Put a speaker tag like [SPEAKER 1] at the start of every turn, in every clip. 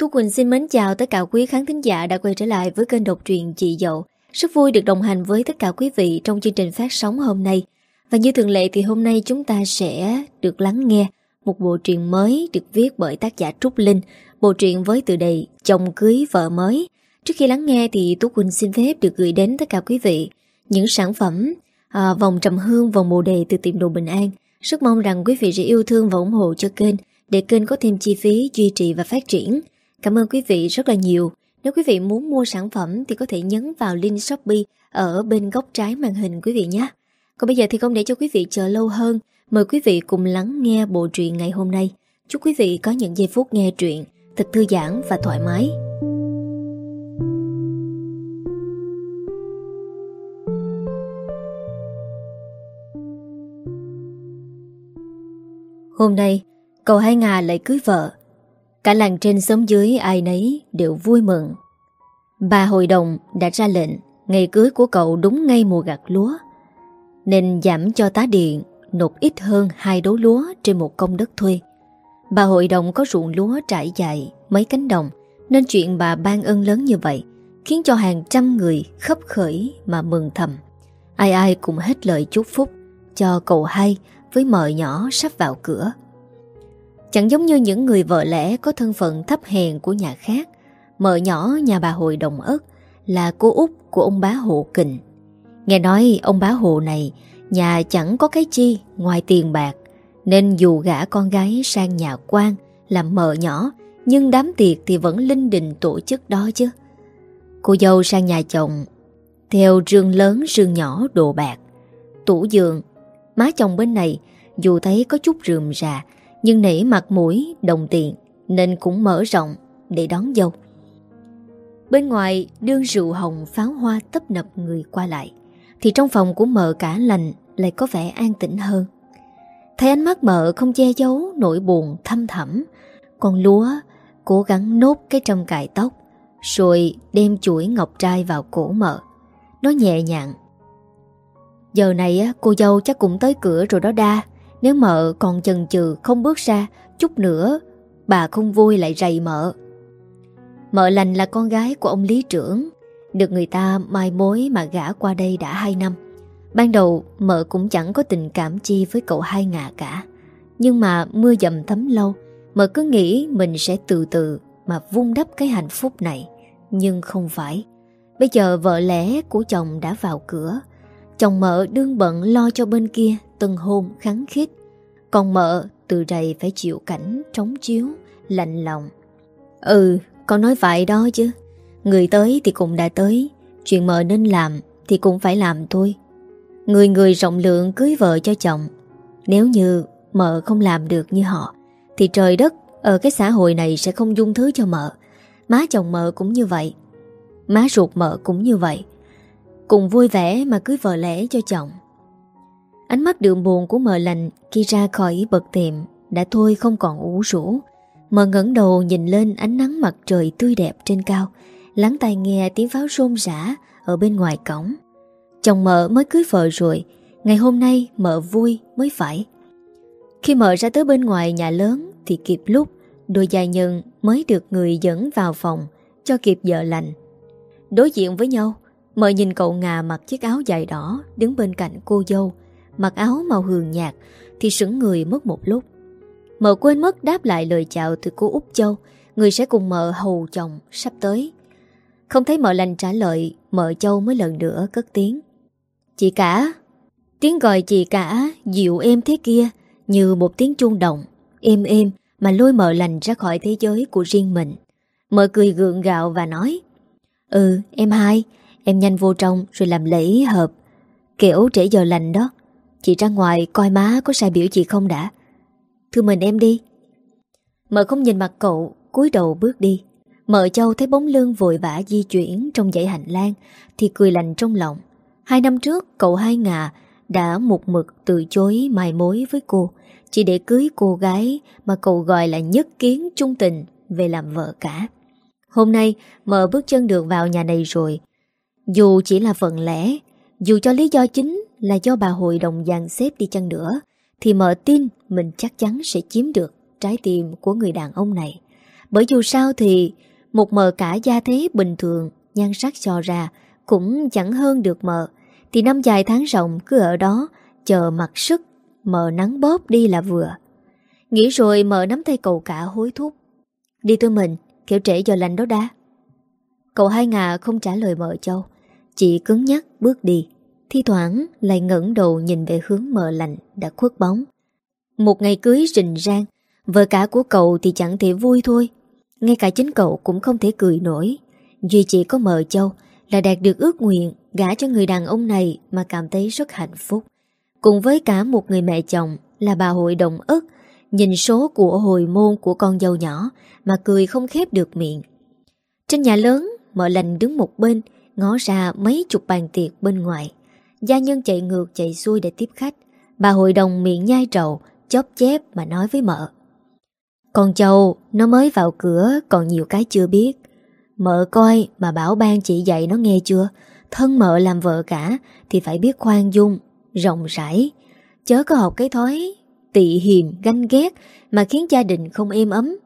[SPEAKER 1] Tú Quỳnh xin mến chào tất cả quý khán thính giả đã quay trở lại với kênh độc truyện Chị Dậu. Rất vui được đồng hành với tất cả quý vị trong chương trình phát sóng hôm nay. Và như thường lệ thì hôm nay chúng ta sẽ được lắng nghe một bộ truyện mới được viết bởi tác giả Trúc Linh, bộ truyện với tựa đề Chồng cưới vợ mới. Trước khi lắng nghe thì Tú Quỳnh xin phép được gửi đến tất cả quý vị những sản phẩm à, vòng trầm hương, vòng bồ đề từ tiệm đồ Bình An. Rất mong rằng quý vị sẽ yêu thương và ủng hộ cho kênh để kênh có thêm chi phí duy trì và phát triển. Cảm ơn quý vị rất là nhiều. Nếu quý vị muốn mua sản phẩm thì có thể nhấn vào link Shopee ở bên góc trái màn hình quý vị nhé. Còn bây giờ thì không để cho quý vị chờ lâu hơn, mời quý vị cùng lắng nghe bộ truyện ngày hôm nay. Chúc quý vị có những giây phút nghe truyện thật thư giãn và thoải mái. Hôm nay, cậu hai ngà lại cưới vợ. Cả làng trên xóm dưới ai nấy đều vui mừng. Bà hội đồng đã ra lệnh, ngày cưới của cậu đúng ngay mùa gặt lúa. Nên giảm cho tá điện nộp ít hơn hai đấu lúa trên một công đất thuê. Bà hội đồng có ruộng lúa trải dài mấy cánh đồng, nên chuyện bà ban ơn lớn như vậy khiến cho hàng trăm người khấp khởi mà mừng thầm. Ai ai cũng hết lời chúc phúc cho cậu hai với mợ nhỏ sắp vào cửa. Chẳng giống như những người vợ lẽ có thân phận thấp hèn của nhà khác, mợ nhỏ nhà bà hội đồng ất là cô út của ông bá hộ kình. Nghe nói ông bá hộ này nhà chẳng có cái chi ngoài tiền bạc, nên dù gã con gái sang nhà quan làm mợ nhỏ, nhưng đám tiệc thì vẫn linh đình tổ chức đó chứ. Cô dâu sang nhà chồng, theo rương lớn rương nhỏ đồ bạc, tủ giường, má chồng bên này dù thấy có chút rườm rà, nhưng nể mặt mũi, đồng tiền Nên cũng mở rộng để đón dâu. Bên ngoài đương rượu hồng pháo hoa tấp nập người qua lại Thì trong phòng của mợ cả lành lại có vẻ an tĩnh hơn. Thấy ánh mắt mợ không che giấu nỗi buồn thâm thẳm còn lúa cố gắng nốt cái trong cài tóc Rồi đem chuỗi ngọc trai vào cổ mợ. Nó nhẹ nhàng. Giờ này cô dâu chắc cũng tới cửa rồi đó đa nếu mợ còn chần chừ không bước ra, Chút nữa Bà không vui lại rầy mợ. Mợ lành là con gái của ông lý trưởng, Được người ta mai mối mà gã qua đây đã 2 năm. Ban đầu mợ cũng chẳng có tình cảm chi với cậu hai ngà cả. Nhưng mà mưa dầm thấm lâu, Mợ cứ nghĩ mình sẽ từ từ mà vung đắp cái hạnh phúc này. Nhưng không phải. Bây giờ vợ lẽ của chồng đã vào cửa Chồng mợ đương bận lo cho bên kia tân hôn kháng khít. Còn mợ từ rầy phải chịu cảnh trống chiếu, Lạnh lòng. Ừ con nói vậy đó chứ. Người tới thì cũng đã tới, Chuyện mợ nên làm thì cũng phải làm thôi. Người người rộng lượng cưới vợ cho chồng. Nếu như mợ không làm được như họ, Thì trời đất ở cái xã hội này sẽ không dung thứ cho mợ. Má chồng mợ cũng như vậy, Má ruột mợ cũng như vậy. Cùng vui vẻ mà cưới vợ lẽ cho chồng Ánh mắt đượm buồn của mờ lành khi ra khỏi bậc tiệm đã thôi không còn ủ rũ. Mờ ngẩng đầu nhìn lên ánh nắng mặt trời tươi đẹp trên cao, lắng tai nghe tiếng pháo rôm rã ở bên ngoài cổng. Chồng mợ mới cưới vợ rồi, ngày hôm nay mợ vui mới phải. Khi mợ ra tới bên ngoài nhà lớn thì kịp lúc đôi giai nhân mới được người dẫn vào phòng cho kịp giờ lành. Đối diện với nhau, mợ nhìn cậu ngà mặc chiếc áo dài đỏ đứng bên cạnh cô dâu mặc áo màu hường nhạt thì sững người mất một lúc. Mợ quên mất đáp lại lời chào từ cô Úc Châu, người sẽ cùng mợ hầu chồng sắp tới. Không thấy mợ lành trả lời, mợ Châu mới lần nữa cất tiếng. Chị cả, tiếng gọi chị cả dịu êm thế kia như một tiếng chuông động, êm êm mà lôi mợ lành ra khỏi thế giới của riêng mình. Mợ cười gượng gạo và nói Ừ, em hai, em nhanh vô trong rồi làm lễ hợp. Kiểu trễ giờ lành đó, Chị ra ngoài coi má có sai biểu chị không đã. Thưa mình em đi. Mợ không nhìn mặt cậu cúi đầu bước đi. Mợ châu thấy bóng lưng vội vã di chuyển Trong dãy hành lang Thì cười lành trong lòng. Hai năm trước cậu hai ngà Đã một mực từ chối mai mối với cô. Chỉ để cưới cô gái Mà cậu gọi là nhất kiến trung tình Về làm vợ cả. Hôm nay mợ bước chân được vào nhà này rồi. Dù chỉ là phần lẽ Dù cho lý do chính là do bà hội đồng dàn xếp đi chăng nữa, thì mở tin mình chắc chắn sẽ chiếm được trái tim của người đàn ông này. Bởi dù sao thì một mờ cả gia thế bình thường, nhan sắc cho ra, cũng chẳng hơn được mờ. Thì năm dài tháng rộng cứ ở đó, chờ mặc sức, mờ nắng bóp đi là vừa. Nghĩ rồi mờ nắm tay cậu cả hối thúc. Đi tôi mình, kiểu trễ giờ lành đó đã. Cậu hai ngà không trả lời mờ châu, chị cứng nhắc bước đi. Thi thoảng lại ngẩng đầu nhìn về hướng mờ lạnh đã khuất bóng. Một ngày cưới rình rang, vợ cả của cậu thì chẳng thể vui thôi. Ngay cả chính cậu cũng không thể cười nổi. Duy chỉ có mờ châu là đạt được ước nguyện gả cho người đàn ông này mà cảm thấy rất hạnh phúc. Cùng với cả một người mẹ chồng là bà hội đồng ức, nhìn số của hồi môn của con dâu nhỏ mà cười không khép được miệng. Trên nhà lớn, mợ lành đứng một bên, ngó ra mấy chục bàn tiệc bên ngoài. Gia nhân chạy ngược chạy xuôi để tiếp khách. Bà hội đồng miệng nhai trầu, chóp chép mà nói với mợ. Con châu, nó mới vào cửa còn nhiều cái chưa biết. Mợ coi mà bảo ban chị dạy nó nghe chưa? Thân mợ làm vợ cả thì phải biết khoan dung, rộng rãi. Chớ có học cái thói tị hiềm, ganh ghét mà khiến gia đình không êm ấm.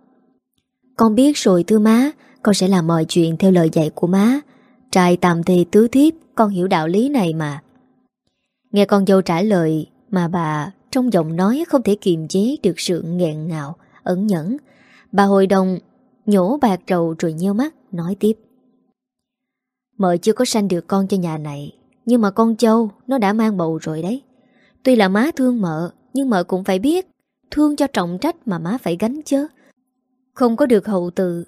[SPEAKER 1] Con biết rồi thưa má, con sẽ làm mọi chuyện theo lời dạy của má. Trai tạm thì tứ thiếp, con hiểu đạo lý này mà. Nghe con dâu trả lời mà bà trong giọng nói không thể kiềm chế được sự nghẹn ngào, ẩn nhẫn. Bà hội đồng nhổ bạc trầu rồi nheo mắt, nói tiếp. Mợ chưa có sanh được con cho nhà này, nhưng mà con châu nó đã mang bầu rồi đấy. Tuy là má thương mợ, nhưng mợ cũng phải biết, thương cho trọng trách mà má phải gánh chứ. Không có được hậu tự,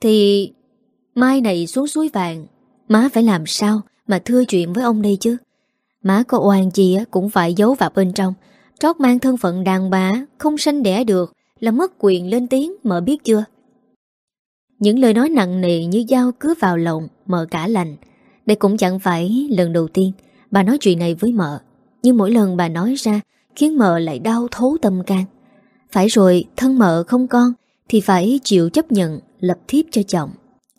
[SPEAKER 1] thì mai này xuống suối vàng, má phải làm sao mà thưa chuyện với ông đây chứ. Má có oan gì cũng phải giấu vào bên trong, trót mang thân phận đàn bà, không sanh đẻ được, là mất quyền lên tiếng, mợ biết chưa? Những lời nói nặng nề như dao cứ vào lòng, mợ cả lành. Đây cũng chẳng phải lần đầu tiên bà nói chuyện này với mợ. Nhưng mỗi lần bà nói ra khiến mợ lại đau thấu tâm can. Phải rồi, thân mợ không con thì phải chịu chấp nhận lập thiếp cho chồng.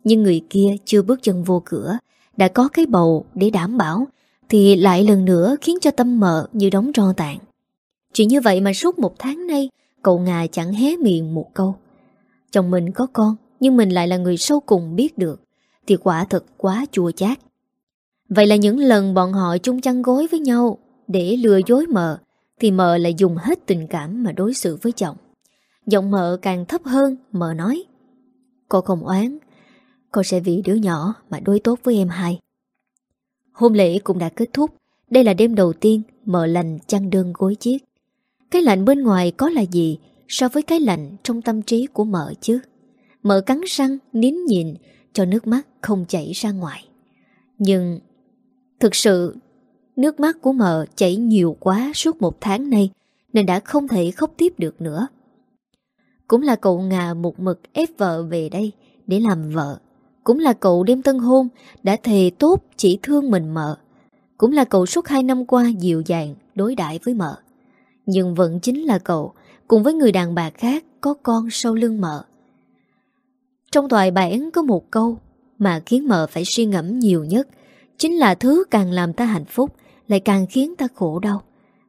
[SPEAKER 1] Nhưng người kia chưa bước chân vô cửa, đã có cái bầu để đảm bảo thì lại lần nữa khiến cho tâm mợ như đóng tro tàn. Chỉ như vậy mà suốt một tháng nay cậu ngà chẳng hé miệng một câu. Chồng mình có con nhưng mình lại là người sâu cùng biết được thì quả thật quá chua chát. Vậy là những lần bọn họ chung chăn gối với nhau để lừa dối mợ thì mợ lại dùng hết tình cảm mà đối xử với chồng. Giọng mợ càng thấp hơn, mợ nói Cô không oán, cô sẽ vì đứa nhỏ mà đối tốt với em hai. Hôn lễ cũng đã kết thúc, đây là đêm đầu tiên mở lành chăn đơn gối chiếc. Cái lạnh bên ngoài có là gì so với cái lạnh trong tâm trí của mợ chứ? Mợ cắn răng, nín nhịn cho nước mắt không chảy ra ngoài. Nhưng thực sự nước mắt của mợ chảy nhiều quá suốt một tháng nay nên đã không thể khóc tiếp được nữa. Cũng là cậu ngà một mực ép vợ về đây để làm vợ. Cũng là cậu đêm tân hôn đã thề tốt chỉ thương mình mợ. Cũng là cậu suốt hai năm qua dịu dàng đối đãi với mợ. Nhưng vẫn chính là cậu cùng với người đàn bà khác có con sau lưng mợ. Trong thoại bản có một câu mà khiến mợ phải suy ngẫm nhiều nhất chính là thứ càng làm ta hạnh phúc lại càng khiến ta khổ đau.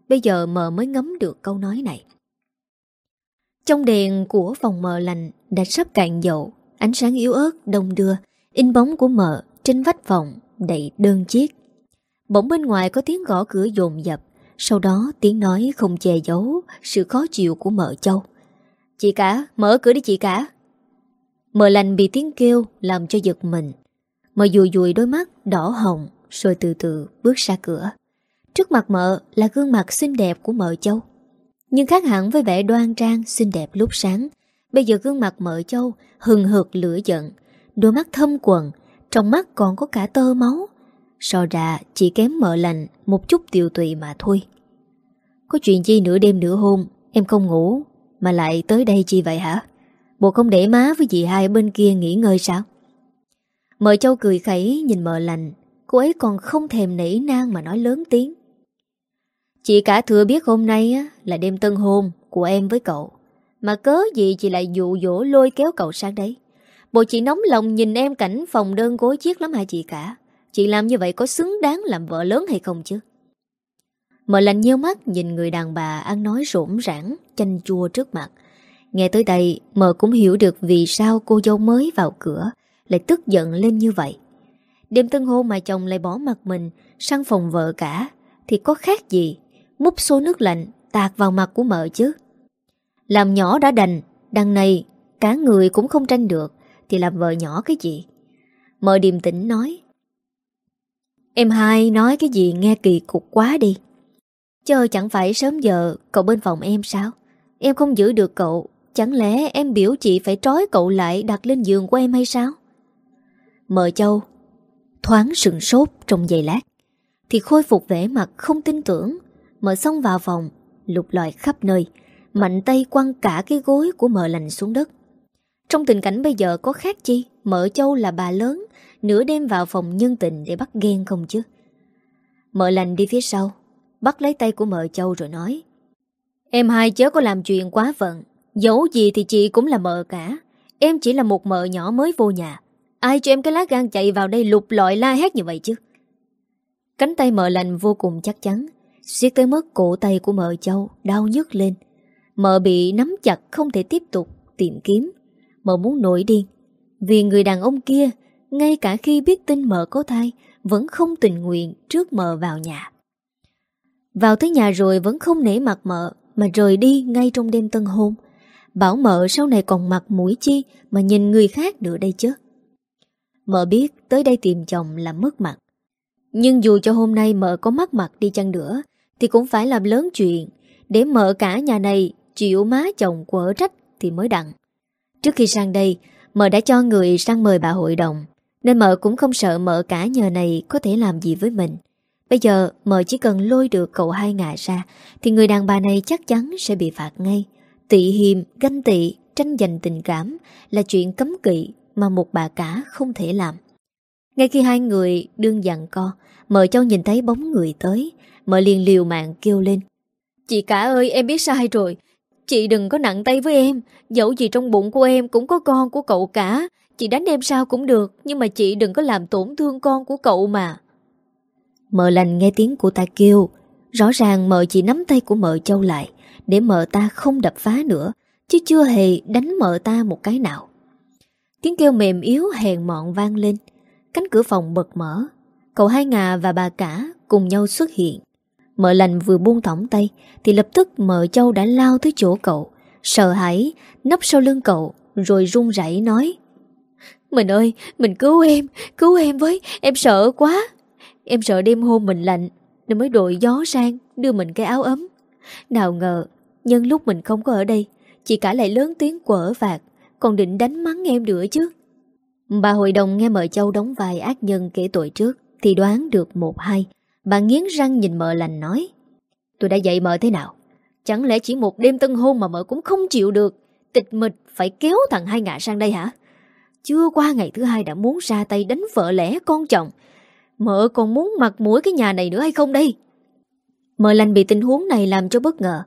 [SPEAKER 1] Bây giờ mợ mới ngấm được câu nói này. Trong đèn của phòng mờ lành đã sắp cạn dầu, ánh sáng yếu ớt đông đưa, in bóng của mợ trên vách vọng đầy đơn chiếc. Bỗng bên ngoài có tiếng gõ cửa dồn dập, sau đó tiếng nói không che giấu sự khó chịu của mợ châu. Chị cả, mở cửa đi chị cả. Mợ lành bị tiếng kêu làm cho giật mình. Mợ dùi dùi đôi mắt đỏ hồng rồi từ từ bước ra cửa. Trước mặt mợ là gương mặt xinh đẹp của mợ châu. Nhưng khác hẳn với vẻ đoan trang xinh đẹp lúc sáng Bây giờ gương mặt mợ châu Hừng hực lửa giận. Đôi mắt thâm quần Trong mắt còn có cả tơ máu. So ra chỉ kém mợ lành Một chút tiêu tụy mà thôi. Có chuyện chi nửa đêm nửa hôm Em không ngủ Mà lại tới đây chi vậy hả? Bộ không để má với dì hai bên kia nghỉ ngơi sao? Mợ châu cười khẩy nhìn mợ lành. Cô ấy còn không thèm nỉ nang mà nói lớn tiếng. Chị cả thừa biết hôm nay á, là đêm tân hôn của em với cậu. Mà cớ gì chị lại dụ dỗ lôi kéo cậu sang đấy? Bộ chị nóng lòng nhìn em cảnh phòng đơn gối chiếc lắm hả chị cả? Chị làm như vậy có xứng đáng làm vợ lớn hay không chứ? Mở lạnh nhớ mắt nhìn người đàn bà ăn nói rỗn rãng, chanh chua trước mặt. Nghe tới đây mờ cũng hiểu được vì sao cô dâu mới vào cửa lại tức giận lên như vậy. Đêm tân hôn mà chồng lại bỏ mặt mình sang phòng vợ cả thì có khác gì múc số nước lạnh tạt vào mặt của mợ chứ. Làm nhỏ đã đành, đằng này cả người cũng không tranh được thì làm vợ nhỏ cái gì. Mợ điềm tĩnh nói Em hai nói cái gì nghe kỳ cục quá đi. Chờ chẳng phải sớm giờ cậu bên phòng em sao? Em không giữ được cậu Chẳng lẽ em biểu chị phải trói cậu lại đặt lên giường của em hay sao? Mợ châu Thoáng sừng sốt trong giây lát Thì khôi phục vẻ mặt không tin tưởng Mợ xong vào phòng Lục lọi khắp nơi Mạnh tay quăng cả cái gối của mợ lành xuống đất. Trong tình cảnh bây giờ có khác chi? Mợ châu là bà lớn, Nửa đêm vào phòng nhân tình để bắt ghen không chứ? Mợ lành đi phía sau, Bắt lấy tay của mợ châu rồi nói, Em hai chớ có làm chuyện quá phận, Dẫu gì thì chị cũng là mợ cả. Em chỉ là một mợ nhỏ mới vô nhà. Ai cho em cái lá gan chạy vào đây lục lọi la hét như vậy chứ? Cánh tay mợ lành vô cùng chắc chắn siết tới mức cổ tay của mợ châu Đau nhức lên. Mợ bị nắm chặt không thể tiếp tục Tìm kiếm. Mợ muốn nổi điên. Vì người đàn ông kia, Ngay cả khi biết tin mợ có thai, Vẫn không tình nguyện trước mợ vào nhà. Vào tới nhà rồi vẫn không nể mặt mợ, Mà rời đi ngay trong đêm tân hôn. Bảo mợ sau này còn mặt mũi chi Mà nhìn người khác nữa đây chứ. Mợ biết tới đây tìm chồng là mất mặt. Nhưng dù cho hôm nay mợ có mất mặt đi chăng nữa, Thì cũng phải làm lớn chuyện Để mợ cả nhà này chịu má chồng quở trách thì mới đặng Trước khi sang đây Mợ đã cho người sang mời bà hội đồng Nên mợ cũng không sợ mợ cả nhờ này có thể làm gì với mình Bây giờ mợ chỉ cần lôi được cậu hai ngà ra Thì người đàn bà này chắc chắn sẽ bị phạt ngay Tị hiềm, ganh tị, tranh giành tình cảm là chuyện cấm kỵ mà một bà cả không thể làm. Ngay khi hai người đương dặn co, mợ châu nhìn thấy bóng người tới, mợ liền liều mạng kêu lên. Chị cả ơi, em biết sai rồi. Chị đừng có nặng tay với em, dẫu gì trong bụng của em cũng có con của cậu cả. Chị đánh em sao cũng được, nhưng mà chị đừng có làm tổn thương con của cậu mà. Mợ lành nghe tiếng của ta kêu, rõ ràng mợ chỉ nắm tay của mợ châu lại để mợ ta không đập phá nữa, chứ chưa hề đánh mợ ta một cái nào. Tiếng kêu mềm yếu hèn mọn vang lên, cánh cửa phòng bật mở, cậu hai ngà và bà cả cùng nhau xuất hiện. Mợ lành vừa buông thõng tay thì lập tức mợ châu đã lao tới chỗ cậu, sợ hãi, nấp sau lưng cậu rồi run rẩy nói Mình ơi, mình cứu em, cứu em với, em sợ quá. Em sợ đêm hôm mình lạnh nên mới đội gió sang đưa mình cái áo ấm. Nào ngờ Nhân lúc mình không có ở đây Chị cả lại lớn tiếng quở vạt Còn định đánh mắng em nữa chứ Bà hội đồng nghe mợ châu đóng vai ác nhân kể tội trước Thì đoán được một hai Bà nghiến răng nhìn mợ lành nói, Tôi đã dạy mợ thế nào? Chẳng lẽ chỉ một đêm tân hôn mà mợ cũng không chịu được? Tịch mịch phải kéo thằng hai ngạ sang đây hả? Chưa qua ngày thứ hai đã muốn ra tay đánh vợ lẽ con chồng. Mợ còn muốn mặt mũi cái nhà này nữa hay không đây? Mợ lành bị tình huống này làm cho bất ngờ.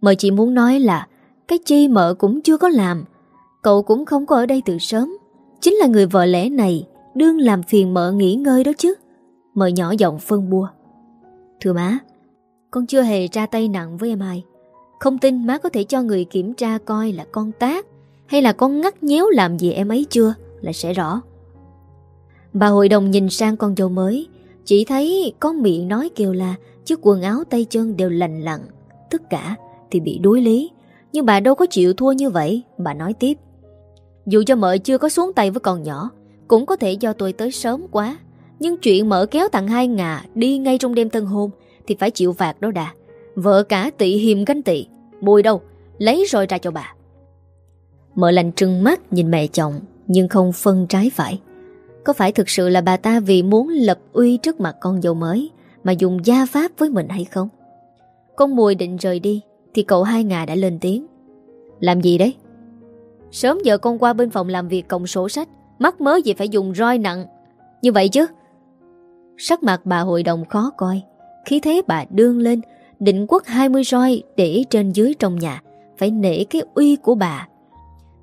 [SPEAKER 1] Mợ chỉ muốn nói là Cái chi mợ cũng chưa có làm. Cậu cũng không có ở đây từ sớm. Chính là người vợ lẽ này Đương làm phiền mợ nghỉ ngơi đó chứ. Mợ nhỏ giọng phân bua. Thưa má, Con chưa hề ra tay nặng với em ai. Không tin má có thể cho người kiểm tra coi là con tác Hay là con ngắt nhéo làm gì em ấy chưa Là sẽ rõ. Bà hội đồng nhìn sang con dâu mới, Chỉ thấy con miệng nói kêu là Chứ quần áo tay chân đều lành lặn, Tất cả thì bị đối lý. Nhưng bà đâu có chịu thua như vậy, Bà nói tiếp. Dù cho mợ chưa có xuống tay với con nhỏ, Cũng có thể do tôi tới sớm quá. Nhưng chuyện mở kéo tặng hai ngà Đi ngay trong đêm tân hôn Thì phải chịu phạt đó đã Vợ cả tị hiềm ganh tị Bùi đâu, Lấy rồi ra cho bà. Mợ lành trừng mắt nhìn mẹ chồng, Nhưng không phân trái phải. Có phải thực sự là bà ta vì muốn lập uy trước mặt con dâu mới Mà dùng gia pháp với mình hay không? Con mùi định rời đi thì cậu hai ngà đã lên tiếng. Làm gì đấy? Sớm giờ con qua bên phòng làm việc cộng sổ sách, Mắc mớ gì phải dùng roi nặng. Như vậy chứ? Sắc mặt bà hội đồng khó coi. Khi thế bà đương lên, Định quất 20 roi để trên dưới trong nhà, Phải nể cái uy của bà.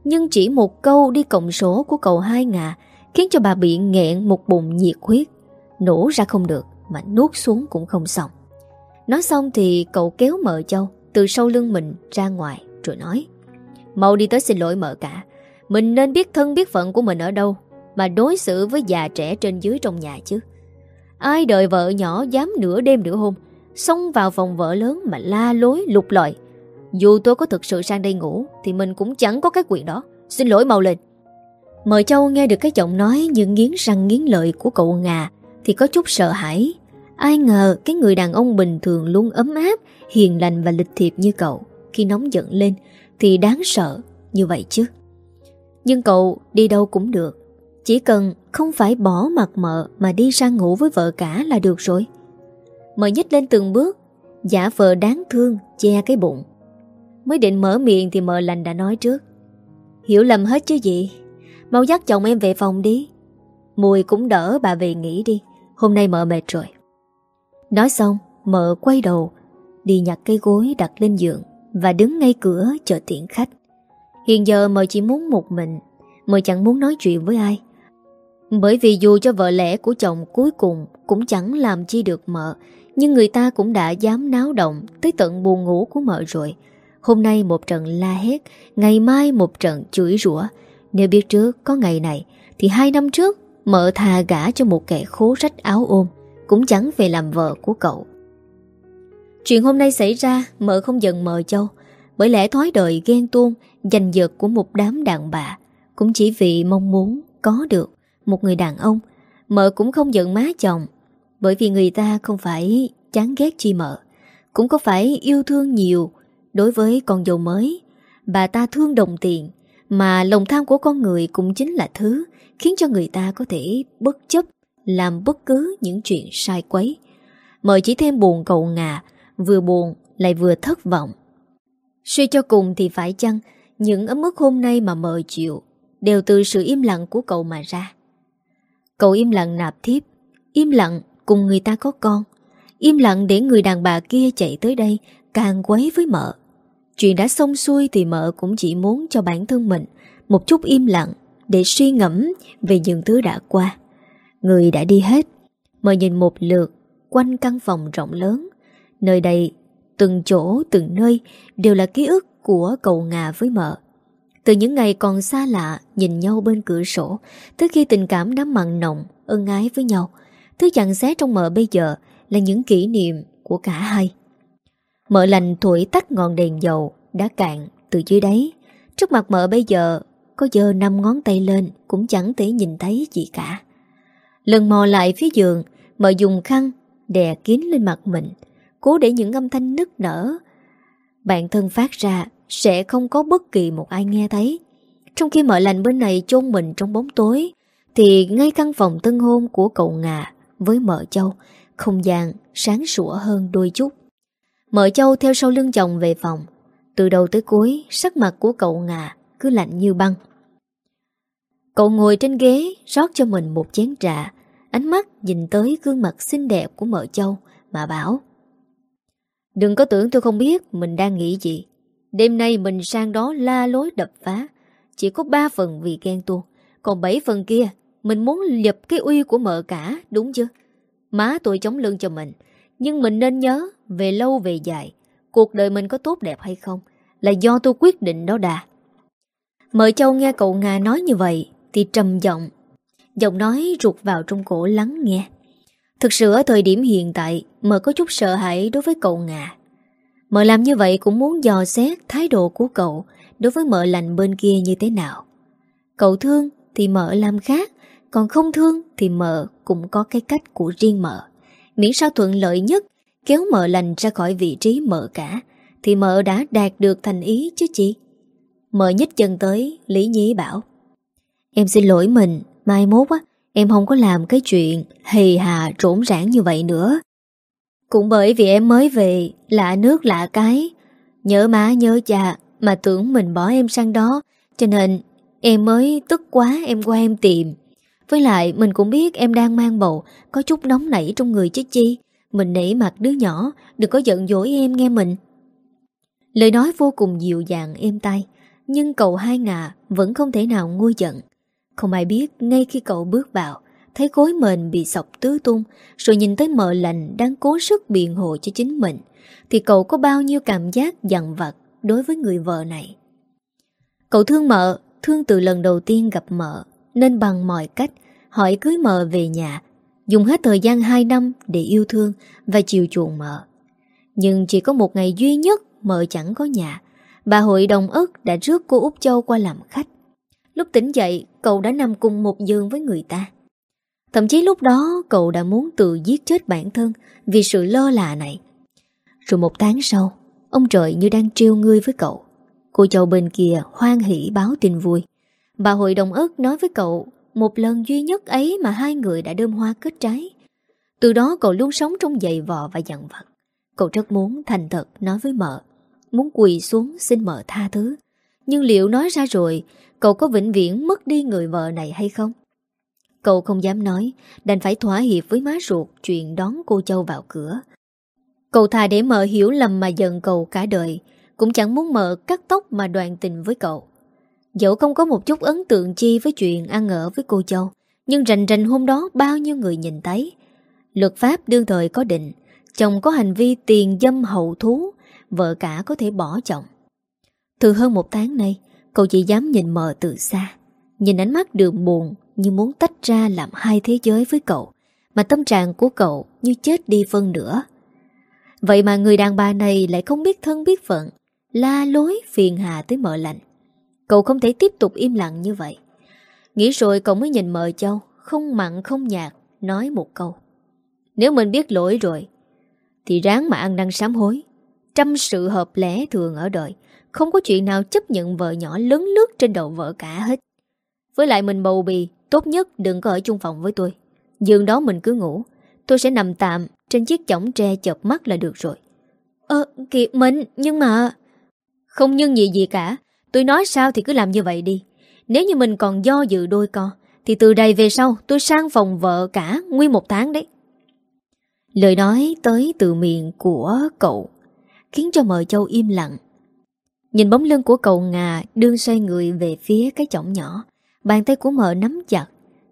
[SPEAKER 1] Nhưng chỉ một câu đi cộng số của cậu hai ngà, Khiến cho bà bị nghẹn một bụng nhiệt huyết. Nổ ra không được, Mà nuốt xuống cũng không xong. Nói xong thì cậu kéo mợ châu từ sau lưng mình ra ngoài, rồi nói, Mau đi tới xin lỗi mợ cả. Mình nên biết thân biết phận của mình ở đâu, Mà đối xử với già trẻ trên dưới trong nhà chứ. Ai đợi vợ nhỏ dám nửa đêm nửa hôm, Xông vào phòng vợ lớn mà la lối lục lọi. Dù tôi có thực sự sang đây ngủ, Thì mình cũng chẳng có cái quyền đó. Xin lỗi mau lên Mời Châu nghe được cái giọng nói như nghiến răng nghiến lợi của cậu ngà, Thì có chút sợ hãi. Ai ngờ cái người đàn ông bình thường luôn ấm áp, Hiền lành và lịch thiệp như cậu. Khi nóng giận lên, Thì đáng sợ như vậy chứ. Nhưng cậu đi đâu cũng được. Chỉ cần không phải bỏ mặt mợ Mà đi sang ngủ với vợ cả là được rồi. Mợ nhích lên từng bước, Giả vợ đáng thương, Che cái bụng. Mới định mở miệng thì mợ lành đã nói trước. Hiểu lầm hết chứ gì? Mau dắt chồng em về phòng đi. Mùi cũng đỡ, bà về nghỉ đi. Hôm nay mợ mệt rồi. Nói xong, mợ quay đầu, Đi nhặt cây gối đặt lên giường Và đứng ngay cửa chờ tiện khách. Hiện giờ mợ chỉ muốn một mình, Mợ chẳng muốn nói chuyện với ai. Bởi vì dù cho vợ lẽ của chồng cuối cùng Cũng chẳng làm chi được mợ, Nhưng người ta cũng đã dám náo động Tới tận buồn ngủ của mợ rồi. Hôm nay một trận la hét, Ngày mai một trận chửi rủa. Nếu biết trước có ngày này, Thì hai năm trước, mợ thà gả cho một kẻ khố rách áo ôm, Cũng chẳng về làm vợ của cậu. Chuyện hôm nay xảy ra, Mợ không giận mợ châu Bởi lẽ thói đời ghen tuông, Giành giật của một đám đàn bà, Cũng chỉ vì mong muốn có được. Một người đàn ông. Mợ cũng không giận má chồng, Bởi vì người ta không phải chán ghét chi mợ. Cũng có phải yêu thương nhiều Đối với con dâu mới. Bà ta thương đồng tiền, Mà lòng tham của con người cũng chính là thứ Khiến cho người ta có thể bất chấp Làm bất cứ những chuyện sai quấy. Mợ chỉ thêm buồn cậu ngà, Vừa buồn lại vừa thất vọng. Suy cho cùng thì phải chăng Những ấm ức hôm nay mà mợ chịu Đều từ sự im lặng của cậu mà ra? Cậu im lặng nạp thiếp. Im lặng, cùng người ta có con. Im lặng để người đàn bà kia chạy tới đây, Càng quấy với mợ. Chuyện đã xong xuôi thì mợ cũng chỉ muốn cho bản thân mình Một chút im lặng Để suy ngẫm về những thứ đã qua. Người đã đi hết, Mợ nhìn một lượt Quanh căn phòng rộng lớn. Nơi đây, Từng chỗ, từng nơi Đều là ký ức của cậu ngà với mợ. Từ những ngày còn xa lạ, Nhìn nhau bên cửa sổ, Tới khi tình cảm đã mặn nồng, Ân ái với nhau, Thứ chẳng xé trong mợ bây giờ Là những kỷ niệm của cả hai. Mợ lành thổi tắt ngọn đèn dầu, Đã cạn từ dưới đáy. Trước mặt mợ bây giờ, Có giờ năm ngón tay lên, Cũng chẳng thể nhìn thấy gì cả. Lần mò lại phía giường, Mợ dùng khăn đè kín lên mặt mình, Cố để những âm thanh nức nở. Bạn thân phát ra sẽ không có bất kỳ một ai nghe thấy. Trong khi mợ lành bên này chôn mình trong bóng tối, Thì ngay căn phòng tân hôn của cậu ngà Với mợ châu, Không gian sáng sủa hơn đôi chút. Mợ châu theo sau lưng chồng về phòng. Từ đầu tới cuối, Sắc mặt của cậu ngà cứ lạnh như băng. Cậu ngồi trên ghế, rót cho mình một chén trà. Ánh mắt nhìn tới gương mặt xinh đẹp của mợ châu Mà bảo, Đừng có tưởng tôi không biết mình đang nghĩ gì. Đêm nay mình sang đó la lối đập phá. Chỉ có 3 phần vì ghen tuông. Còn 7 phần kia, Mình muốn lập cái uy của mợ cả, Đúng chưa? Má tôi chống lưng cho mình, Nhưng mình nên nhớ Về lâu về dài, Cuộc đời mình có tốt đẹp hay không Là do tôi quyết định đó đà. Mợ châu nghe cậu Nga nói như vậy Thì trầm giọng Giọng nói rụt vào trong cổ lắng nghe. Thực sự ở thời điểm hiện tại, Mợ có chút sợ hãi đối với cậu Nga. Mợ làm như vậy cũng muốn dò xét Thái độ của cậu Đối với mợ lành bên kia như thế nào. Cậu thương thì mợ làm khác, Còn không thương thì mợ Cũng có cái cách của riêng mợ. Miễn sao thuận lợi nhất, Kéo mợ lành ra khỏi vị trí mợ cả, Thì mợ đã đạt được thành ý chứ chị? Mợ nhích chân tới, Lý Nhí bảo. Em xin lỗi mình, Mai mốt á, Em không có làm cái chuyện hì hà trốn rãng như vậy nữa. Cũng bởi vì em mới về, Lạ nước lạ cái. Nhớ má, nhớ cha Mà tưởng mình bỏ em sang đó, Cho nên em mới tức quá em qua em tìm. Với lại, mình cũng biết em đang mang bầu, Có chút nóng nảy trong người chứ chi. Mình nể mặt đứa nhỏ, Đừng có giận dỗi em nghe mình. Lời nói vô cùng dịu dàng êm tay Nhưng cậu hai ngà Vẫn không thể nào nguôi giận. Không ai biết ngay khi cậu bước vào Thấy gối mền bị sọc tứ tung Rồi nhìn tới mợ lành đang cố sức biện hộ cho chính mình Thì cậu có bao nhiêu cảm giác dằn vặt Đối với người vợ này Cậu thương mợ, thương từ lần đầu tiên gặp mợ, nên bằng mọi cách hỏi cưới mợ về nhà, dùng hết thời gian 2 năm để yêu thương và chiều chuộng mợ. Nhưng chỉ có một ngày duy nhất mợ chẳng có nhà, bà hội đồng ức đã rước cô Út Châu qua làm khách. Lúc tỉnh dậy, cậu đã nằm cùng một giường với người ta. Thậm chí lúc đó cậu đã muốn tự giết chết bản thân vì sự lơ là này. Rồi một tháng sau, ông trời như đang trêu ngươi với cậu. Cô chầu bên kia hoan hỷ báo tin vui. Bà hội đồng ớt nói với cậu một lần duy nhất ấy mà hai người đã đơm hoa kết trái. Từ đó cậu luôn sống trong dày vò và giận vặt. Cậu rất muốn thành thật nói với mợ, muốn quỳ xuống xin mợ tha thứ. Nhưng liệu nói ra rồi, cậu có vĩnh viễn mất đi người vợ này hay không? Cậu không dám nói, đành phải thỏa hiệp với má ruột chuyện đón cô Châu vào cửa. Cậu thà để mợ hiểu lầm mà giận cậu cả đời, cũng chẳng muốn mợ cắt tóc mà đoàn tình với cậu. Dẫu không có một chút ấn tượng chi với chuyện ăn ở với cô Châu, nhưng rành rành hôm đó bao nhiêu người nhìn thấy. Luật pháp đương thời có định, chồng có hành vi tiền dâm hậu thú, vợ cả có thể bỏ chồng. Từ hơn một tháng nay, cậu chỉ dám nhìn mờ từ xa. Nhìn ánh mắt đường buồn như muốn tách ra làm hai thế giới với cậu, mà tâm trạng của cậu như chết đi phân nửa. Vậy mà người đàn bà này lại không biết thân biết phận, la lối phiền hà tới mợ lạnh. Cậu không thể tiếp tục im lặng như vậy. Nghĩ rồi cậu mới nhìn mợ châu, không mặn không nhạt, nói một câu. Nếu mình biết lỗi rồi, thì ráng mà ăn năn sám hối. Trăm sự hợp lẽ thường ở đời, không có chuyện nào chấp nhận vợ nhỏ lớn lướt trên đầu vợ cả hết. Với lại mình bầu bì, tốt nhất đừng có ở chung phòng với tôi. Giường đó mình cứ ngủ, tôi sẽ nằm tạm trên chiếc chõng tre chợp mắt là được rồi. Ờ, kìa mình, nhưng mà... Không nhân gì gì cả, tôi nói sao thì cứ làm như vậy đi. Nếu như mình còn do dự đôi con, thì từ đây về sau tôi sang phòng vợ cả nguyên một tháng đấy. Lời nói tới từ miệng của cậu khiến cho mợ châu im lặng. Nhìn bóng lưng của cậu ngà đương xoay người về phía cái chõng nhỏ. Bàn tay của mợ nắm chặt.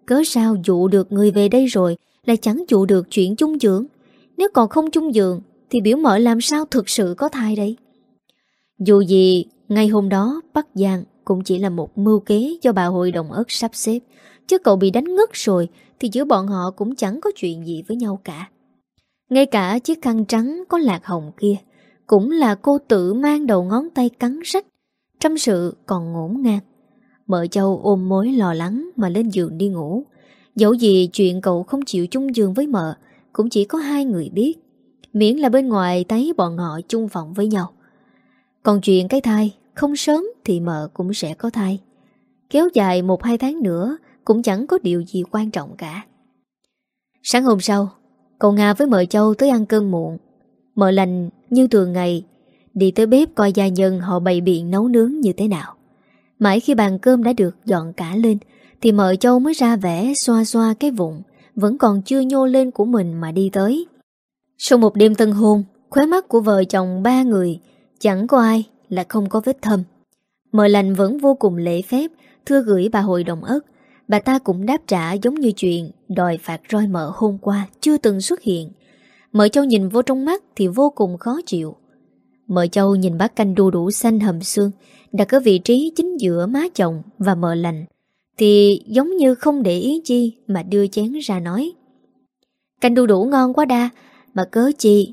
[SPEAKER 1] Cớ sao dụ được người về đây rồi lại chẳng dụ được chuyện chung dưỡng. Nếu còn không chung dưỡng Thì biểu mợ làm sao thực sự có thai đây Dù gì, Ngày hôm đó, Bắc Giang Cũng chỉ là một mưu kế do bà hội đồng ớt sắp xếp Chứ cậu bị đánh ngất rồi, Thì giữa bọn họ cũng chẳng có chuyện gì với nhau cả Ngay cả chiếc khăn trắng Có lạc hồng kia, Cũng là cô tự mang đầu ngón tay cắn rách, Trăm sự còn ngổn ngang Mợ châu ôm mối lo lắng Mà lên giường đi ngủ Dẫu gì chuyện cậu không chịu chung giường với mợ cũng chỉ có hai người biết. Miễn là bên ngoài thấy bọn họ chung phòng với nhau. Còn chuyện cái thai, không sớm thì mợ cũng sẽ có thai. Kéo dài một hai tháng nữa cũng chẳng có điều gì quan trọng cả. Sáng hôm sau, cậu Nga với mợ Châu tới ăn cơm muộn. Mợ lành như thường ngày, đi tới bếp coi gia nhân họ bày biện nấu nướng như thế nào. Mãi khi bàn cơm đã được dọn cả lên, thì mợ Châu mới ra vẻ xoa xoa cái vụn, vẫn còn chưa nhô lên của mình mà đi tới. Sau một đêm tân hôn, khóe mắt của vợ chồng ba người, chẳng có ai là không có vết thâm. Mợ lành vẫn vô cùng lễ phép, thưa gửi bà hội đồng ất. Bà ta cũng đáp trả giống như chuyện đòi phạt roi mợ hôm qua chưa từng xuất hiện. Mợ châu nhìn vô trong mắt thì vô cùng khó chịu. Mợ châu nhìn bát canh đu đủ xanh hầm xương, đặt ở vị trí chính giữa má chồng và mợ lành, thì giống như không để ý chi Mà đưa chén ra nói. Canh đu đủ ngon quá đa Mà cớ chị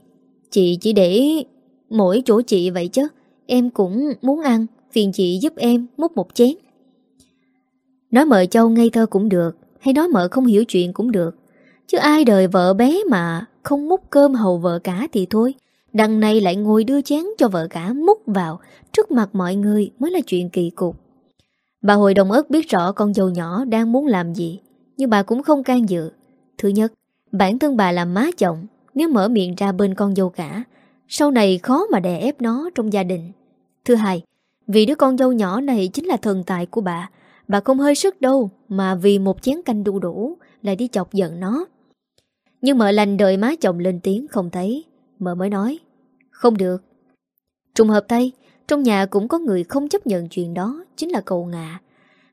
[SPEAKER 1] Chị chỉ để mỗi chỗ chị vậy chứ Em cũng muốn ăn Phiền chị giúp em múc một chén. Nói mợ châu ngây thơ cũng được Hay nói mợ không hiểu chuyện cũng được Chứ ai đời vợ bé mà Không múc cơm hầu vợ cả thì thôi. Đằng này lại ngồi đưa chén cho vợ cả múc vào Trước mặt mọi người mới là chuyện kỳ cục Bà hội đồng ớt biết rõ con dâu nhỏ đang muốn làm gì, nhưng bà cũng không can dự. Thứ nhất, bản thân bà là má chồng, nếu mở miệng ra bên con dâu cả, sau này khó mà đè ép nó trong gia đình. Thứ hai, vì đứa con dâu nhỏ này chính là thần tài của bà, bà không hơi sức đâu mà vì một chén canh đu đủ lại đi chọc giận nó. Nhưng mợ lành đợi má chồng lên tiếng không thấy, mợ mới nói, không được. Trùng hợp tay, trong nhà cũng có người không chấp nhận chuyện đó Chính là cậu ngạ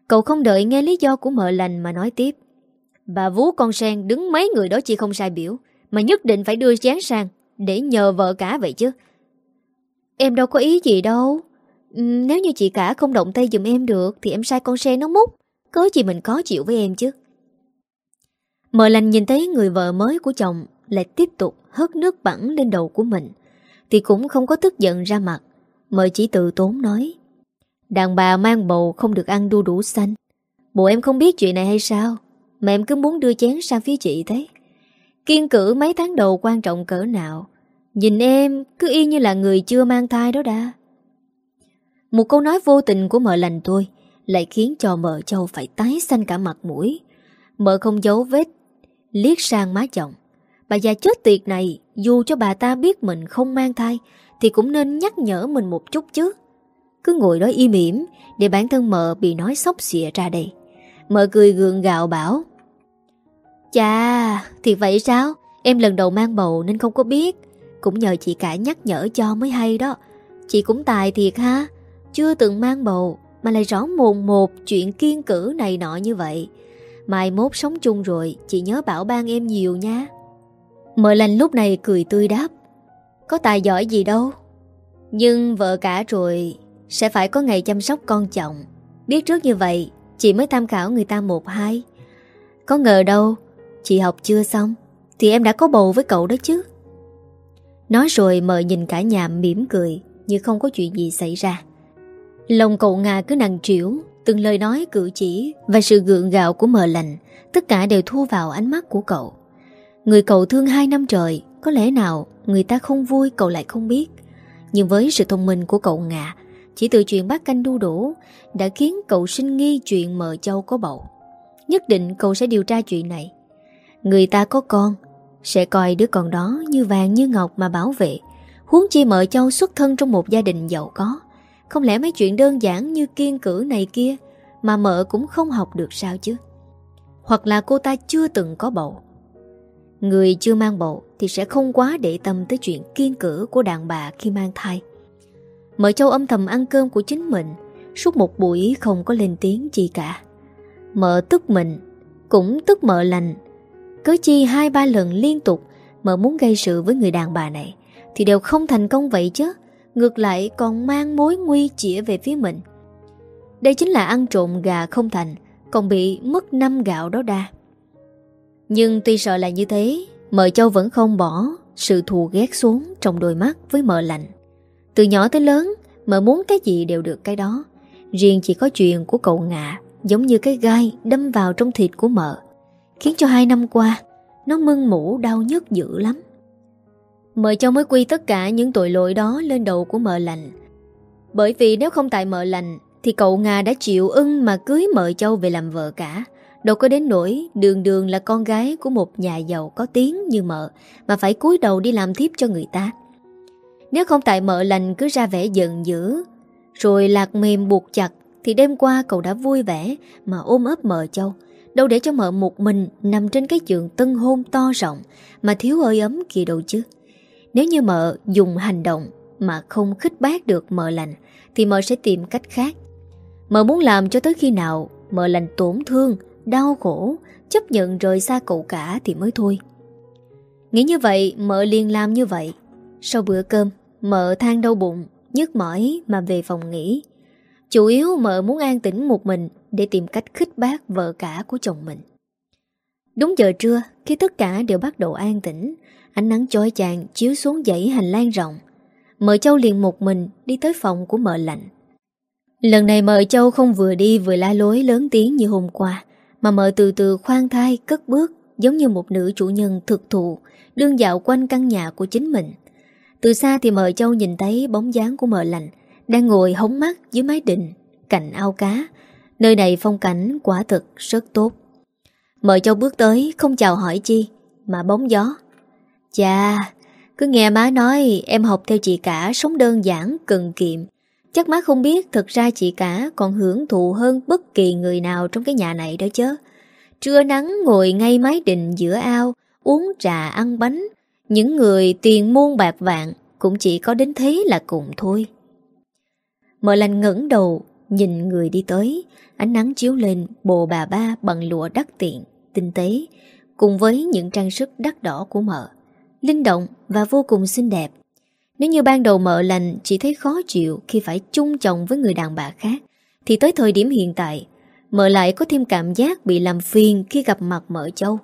[SPEAKER 1] Cậu không đợi nghe lý do của mợ lành mà nói tiếp. Bà vú con sen đứng mấy người đó chỉ không sai biểu Mà nhất định phải đưa chén sang Để nhờ vợ cả vậy chứ. Em đâu có ý gì đâu. Ừ, nếu như chị cả không động tay giùm em được Thì em sai con sen nó múc. Có gì mình có chịu với em chứ? Mợ lành nhìn thấy người vợ mới của chồng Lại tiếp tục hớt nước bẩn lên đầu của mình. Thì cũng không có tức giận ra mặt. Mợ chỉ tự tốn nói, Đàn bà mang bầu không được ăn đu đủ xanh. Bộ em không biết chuyện này hay sao? Mà em cứ muốn đưa chén sang phía chị thế Kiên cử mấy tháng đầu quan trọng cỡ nào, Nhìn em cứ y như là người chưa mang thai đó đã. Một câu nói vô tình của mợ lành tôi Lại khiến cho mợ châu phải tái xanh cả mặt mũi. Mợ không giấu vết, Liếc sang má chồng. Bà già chết tiệt này Dù cho bà ta biết mình không mang thai Thì cũng nên nhắc nhở mình một chút chứ. Cứ ngồi đó im ỉm Để bản thân mợ bị nói sóc xịa ra đây. Mợ cười gượng gạo bảo Chà, thì vậy sao? Em lần đầu mang bầu nên không có biết. Cũng nhờ chị cả nhắc nhở cho mới hay đó. Chị cũng tài thiệt ha. Chưa từng mang bầu Mà lại rõ mồn một chuyện kiên cử này nọ như vậy. Mai mốt sống chung rồi Chị nhớ bảo ban em nhiều nha. Mợ lành lúc này cười tươi đáp, Có tài giỏi gì đâu. Nhưng vợ cả rồi Sẽ phải có ngày chăm sóc con chồng. Biết trước như vậy, Chị mới tham khảo người ta một hai. Có ngờ đâu, Chị học chưa xong Thì em đã có bầu với cậu đó chứ. Nói rồi mợ nhìn cả nhà mỉm cười Như không có chuyện gì xảy ra. Lòng cậu Nga cứ nặng trĩu, Từng lời nói cử chỉ Và sự gượng gạo của mờ lành, Tất cả đều thu vào ánh mắt của cậu. Người cậu thương hai năm trời Có lẽ nào người ta không vui cậu lại không biết. Nhưng với sự thông minh của cậu ngạ, Chỉ từ chuyện bác canh đu đủ Đã khiến cậu sinh nghi chuyện mờ châu có bầu. Nhất định cậu sẽ điều tra chuyện này. Người ta có con Sẽ coi đứa con đó như vàng như ngọc mà bảo vệ. Huống chi mợ châu xuất thân trong một gia đình giàu có Không lẽ mấy chuyện đơn giản như kiên cử này kia Mà mợ cũng không học được sao chứ? Hoặc là cô ta chưa từng có bầu. Người chưa mang bầu Thì sẽ không quá để tâm tới chuyện kiên cử của đàn bà khi mang thai. Mợ châu âm thầm ăn cơm của chính mình, Suốt một buổi không có lên tiếng gì cả. Mợ tức mình, Cũng tức mợ lành. Cứ chi hai ba lần liên tục Mợ muốn gây sự với người đàn bà này, Thì đều không thành công vậy chứ. Ngược lại còn mang mối nguy chĩa về phía mình. Đây chính là ăn trộm gà không thành, Còn bị mất năm gạo đó đa. Nhưng tuy sợ là như thế, Mợ châu vẫn không bỏ Sự thù ghét xuống trong đôi mắt với mợ lạnh. Từ nhỏ tới lớn, Mợ muốn cái gì đều được cái đó. Riêng chỉ có chuyện của cậu ngạ Giống như cái gai đâm vào trong thịt của mợ, Khiến cho hai năm qua Nó mưng mũ đau nhức dữ lắm. Mợ châu mới quy tất cả những tội lỗi đó lên đầu của mợ lành Bởi vì nếu không tại mợ lành Thì cậu Nga đã chịu ưng mà cưới mợ châu về làm vợ cả. Đâu có đến nỗi đường đường là con gái của một nhà giàu có tiếng như mợ Mà phải cúi đầu đi làm tiếp cho người ta Nếu không tại mợ lành cứ ra vẻ giận dữ Rồi lạc mềm buộc chặt Thì đêm qua cậu đã vui vẻ mà ôm ấp mợ châu Đâu để cho mợ một mình nằm trên cái giường tân hôn to rộng mà thiếu ơi ấm kỳ đâu chứ. Nếu như mợ dùng hành động mà không khích bác được mợ lành thì mợ sẽ tìm cách khác. Mợ muốn làm cho tới khi nào mợ lành tổn thương, đau khổ, chấp nhận rời xa cậu cả thì mới thôi. Nghĩ như vậy mợ liền làm như vậy. Sau bữa cơm, mợ than đau bụng, nhức mỏi mà về phòng nghỉ. Chủ yếu mợ muốn an tĩnh một mình để tìm cách khích bác vợ cả của chồng mình. Đúng giờ trưa, khi tất cả đều bắt đầu an tĩnh, ánh nắng chói chang chiếu xuống dãy hành lang rộng. Mợ Châu liền một mình đi tới phòng của mợ lạnh. Lần này mợ Châu không vừa đi vừa la lối lớn tiếng như hôm qua, mà mợ từ từ khoan thai cất bước giống như một nữ chủ nhân thực thụ, đương dạo quanh căn nhà của chính mình. Từ xa thì mợ Châu nhìn thấy bóng dáng của mợ lạnh đang ngồi hóng mắt dưới mái đình, cạnh ao cá. Nơi này phong cảnh quả thực rất tốt. Mời Châu bước tới, không chào hỏi chi, mà bóng gió. Chà, cứ nghe má nói em học theo chị cả sống đơn giản, cần kiệm. Chắc má không biết thật ra chị cả còn hưởng thụ hơn bất kỳ người nào trong cái nhà này đó chứ. Trưa nắng ngồi ngay mái đình giữa ao, uống trà ăn bánh. Những người tiền muôn bạc vạn cũng chỉ có đến thế là cùng thôi. Mở lành ngẩng đầu Nhìn người đi tới Ánh nắng chiếu lên bồ bà ba bằng lụa đắt tiện Tinh tế Cùng với những trang sức đắt đỏ của mợ Linh động và vô cùng xinh đẹp nếu như ban đầu mợ lành chỉ thấy khó chịu khi phải chung chồng với người đàn bà khác, thì tới thời điểm hiện tại, mợ lại có thêm cảm giác bị làm phiền khi gặp mặt mợ châu.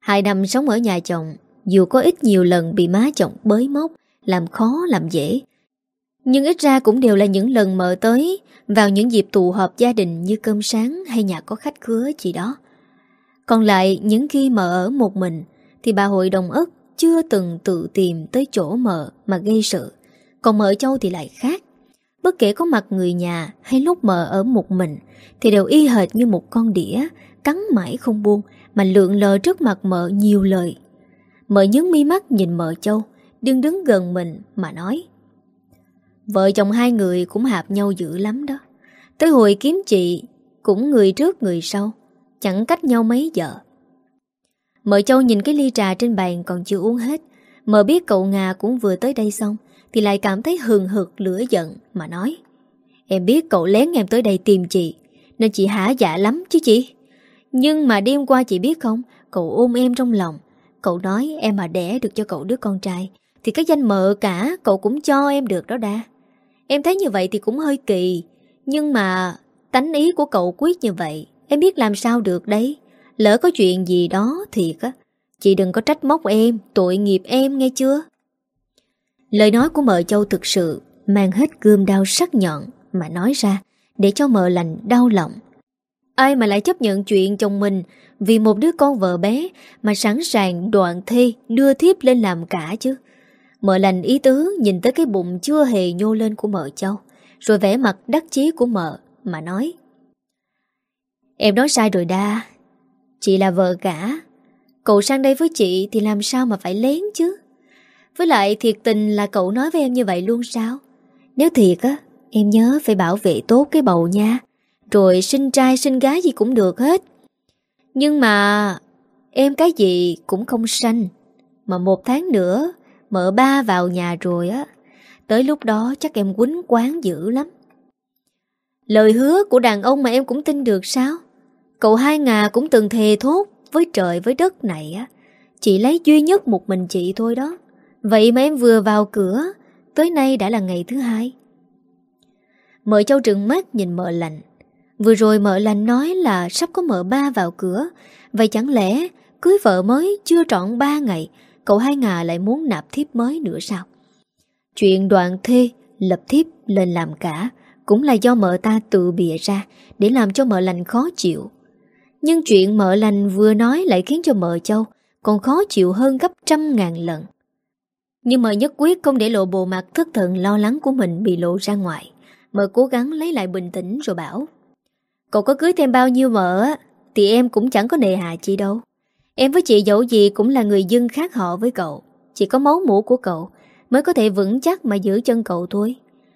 [SPEAKER 1] Hai năm sống ở nhà chồng, dù có ít nhiều lần bị má chồng bới móc, làm khó làm dễ, nhưng ít ra cũng đều là những lần mợ tới vào những dịp tụ họp gia đình như cơm sáng hay nhà có khách khứa gì đó. Còn lại những khi mợ ở một mình thì bà hội đồng ức chưa từng tự tìm tới chỗ mợ mà gây sự. Còn mợ châu thì lại khác. Bất kể có mặt người nhà hay lúc mợ ở một mình, thì đều y hệt như một con đĩa, cắn mãi không buông, mà lượng lờ trước mặt mợ nhiều lời. Mợ nhướng mi mắt nhìn mợ châu đừng đứng gần mình mà nói, Vợ chồng hai người cũng hạp nhau dữ lắm đó Tới hồi kiếm chị Cũng người trước người sau, Chẳng cách nhau mấy giờ Mợ châu nhìn cái ly trà trên bàn Còn chưa uống hết. Mợ biết cậu Nga cũng vừa tới đây xong, Thì lại cảm thấy hừng hực, lửa giận Mà nói, Em biết cậu lén em tới đây tìm chị, Nên chị hả dạ lắm chứ chị? Nhưng mà đêm qua chị biết không, Cậu ôm em trong lòng. Cậu nói em mà đẻ được cho cậu đứa con trai, Thì cái danh mợ cả cậu cũng cho em được đó đa. Em thấy như vậy thì cũng hơi kỳ, Nhưng mà tánh ý của cậu quyết như vậy, Em biết làm sao được đấy. Lỡ có chuyện gì đó thiệt á, Chị đừng có trách móc em, Tội nghiệp em nghe chưa? Lời nói của mợ châu thực sự Mang hết gươm đau sắc nhọn Mà nói ra Để cho mợ lành đau lòng. Ai mà lại chấp nhận chuyện chồng mình Vì một đứa con vợ bé Mà sẵn sàng đoạn thê, Đưa thiếp lên làm cả chứ? Mợ lành ý tứ nhìn tới cái bụng chưa hề nhô lên của mợ châu, Rồi vẽ mặt đắc chí của mợ Mà nói, Em nói sai rồi đa Chị là vợ cả Cậu sang đây với chị thì làm sao mà phải lén chứ? Với lại thiệt tình là cậu nói với em như vậy luôn sao? Nếu thiệt á, Em nhớ phải bảo vệ tốt cái bầu nha. Rồi sinh trai sinh gái gì cũng được hết. Nhưng mà Em cái gì cũng không sanh. Mà một tháng nữa Mợ ba vào nhà rồi á, Tới lúc đó chắc em quýnh quán dữ lắm. Lời hứa của đàn ông mà em cũng tin được sao? Cậu hai ngà cũng từng thề thốt Với trời với đất này á. Chỉ lấy duy nhất một mình chị thôi đó. Vậy mà em vừa vào cửa, Tới nay đã là ngày thứ hai. Mợ châu trừng mắt nhìn mợ lành. Vừa rồi mợ lành nói là sắp có mợ ba vào cửa. Vậy chẳng lẽ cưới vợ mới chưa trọn ba ngày, Cậu hai ngà lại muốn nạp thiếp mới nữa sao? Chuyện đoạn thê Lập thiếp lên làm cả Cũng là do mợ ta tự bịa ra Để làm cho mợ lành khó chịu. Nhưng chuyện mợ lành vừa nói Lại khiến cho mợ châu Còn khó chịu hơn gấp trăm ngàn lần. Nhưng mợ nhất quyết không để lộ bộ mặt Thất thần lo lắng của mình bị lộ ra ngoài. Mợ cố gắng lấy lại bình tĩnh rồi bảo, Cậu có cưới thêm bao nhiêu mợ Thì em cũng chẳng có nề hà chi đâu. Em với chị dẫu gì cũng là người dân khác họ với cậu. Chỉ có máu mũ của cậu Mới có thể vững chắc mà giữ chân cậu thôi.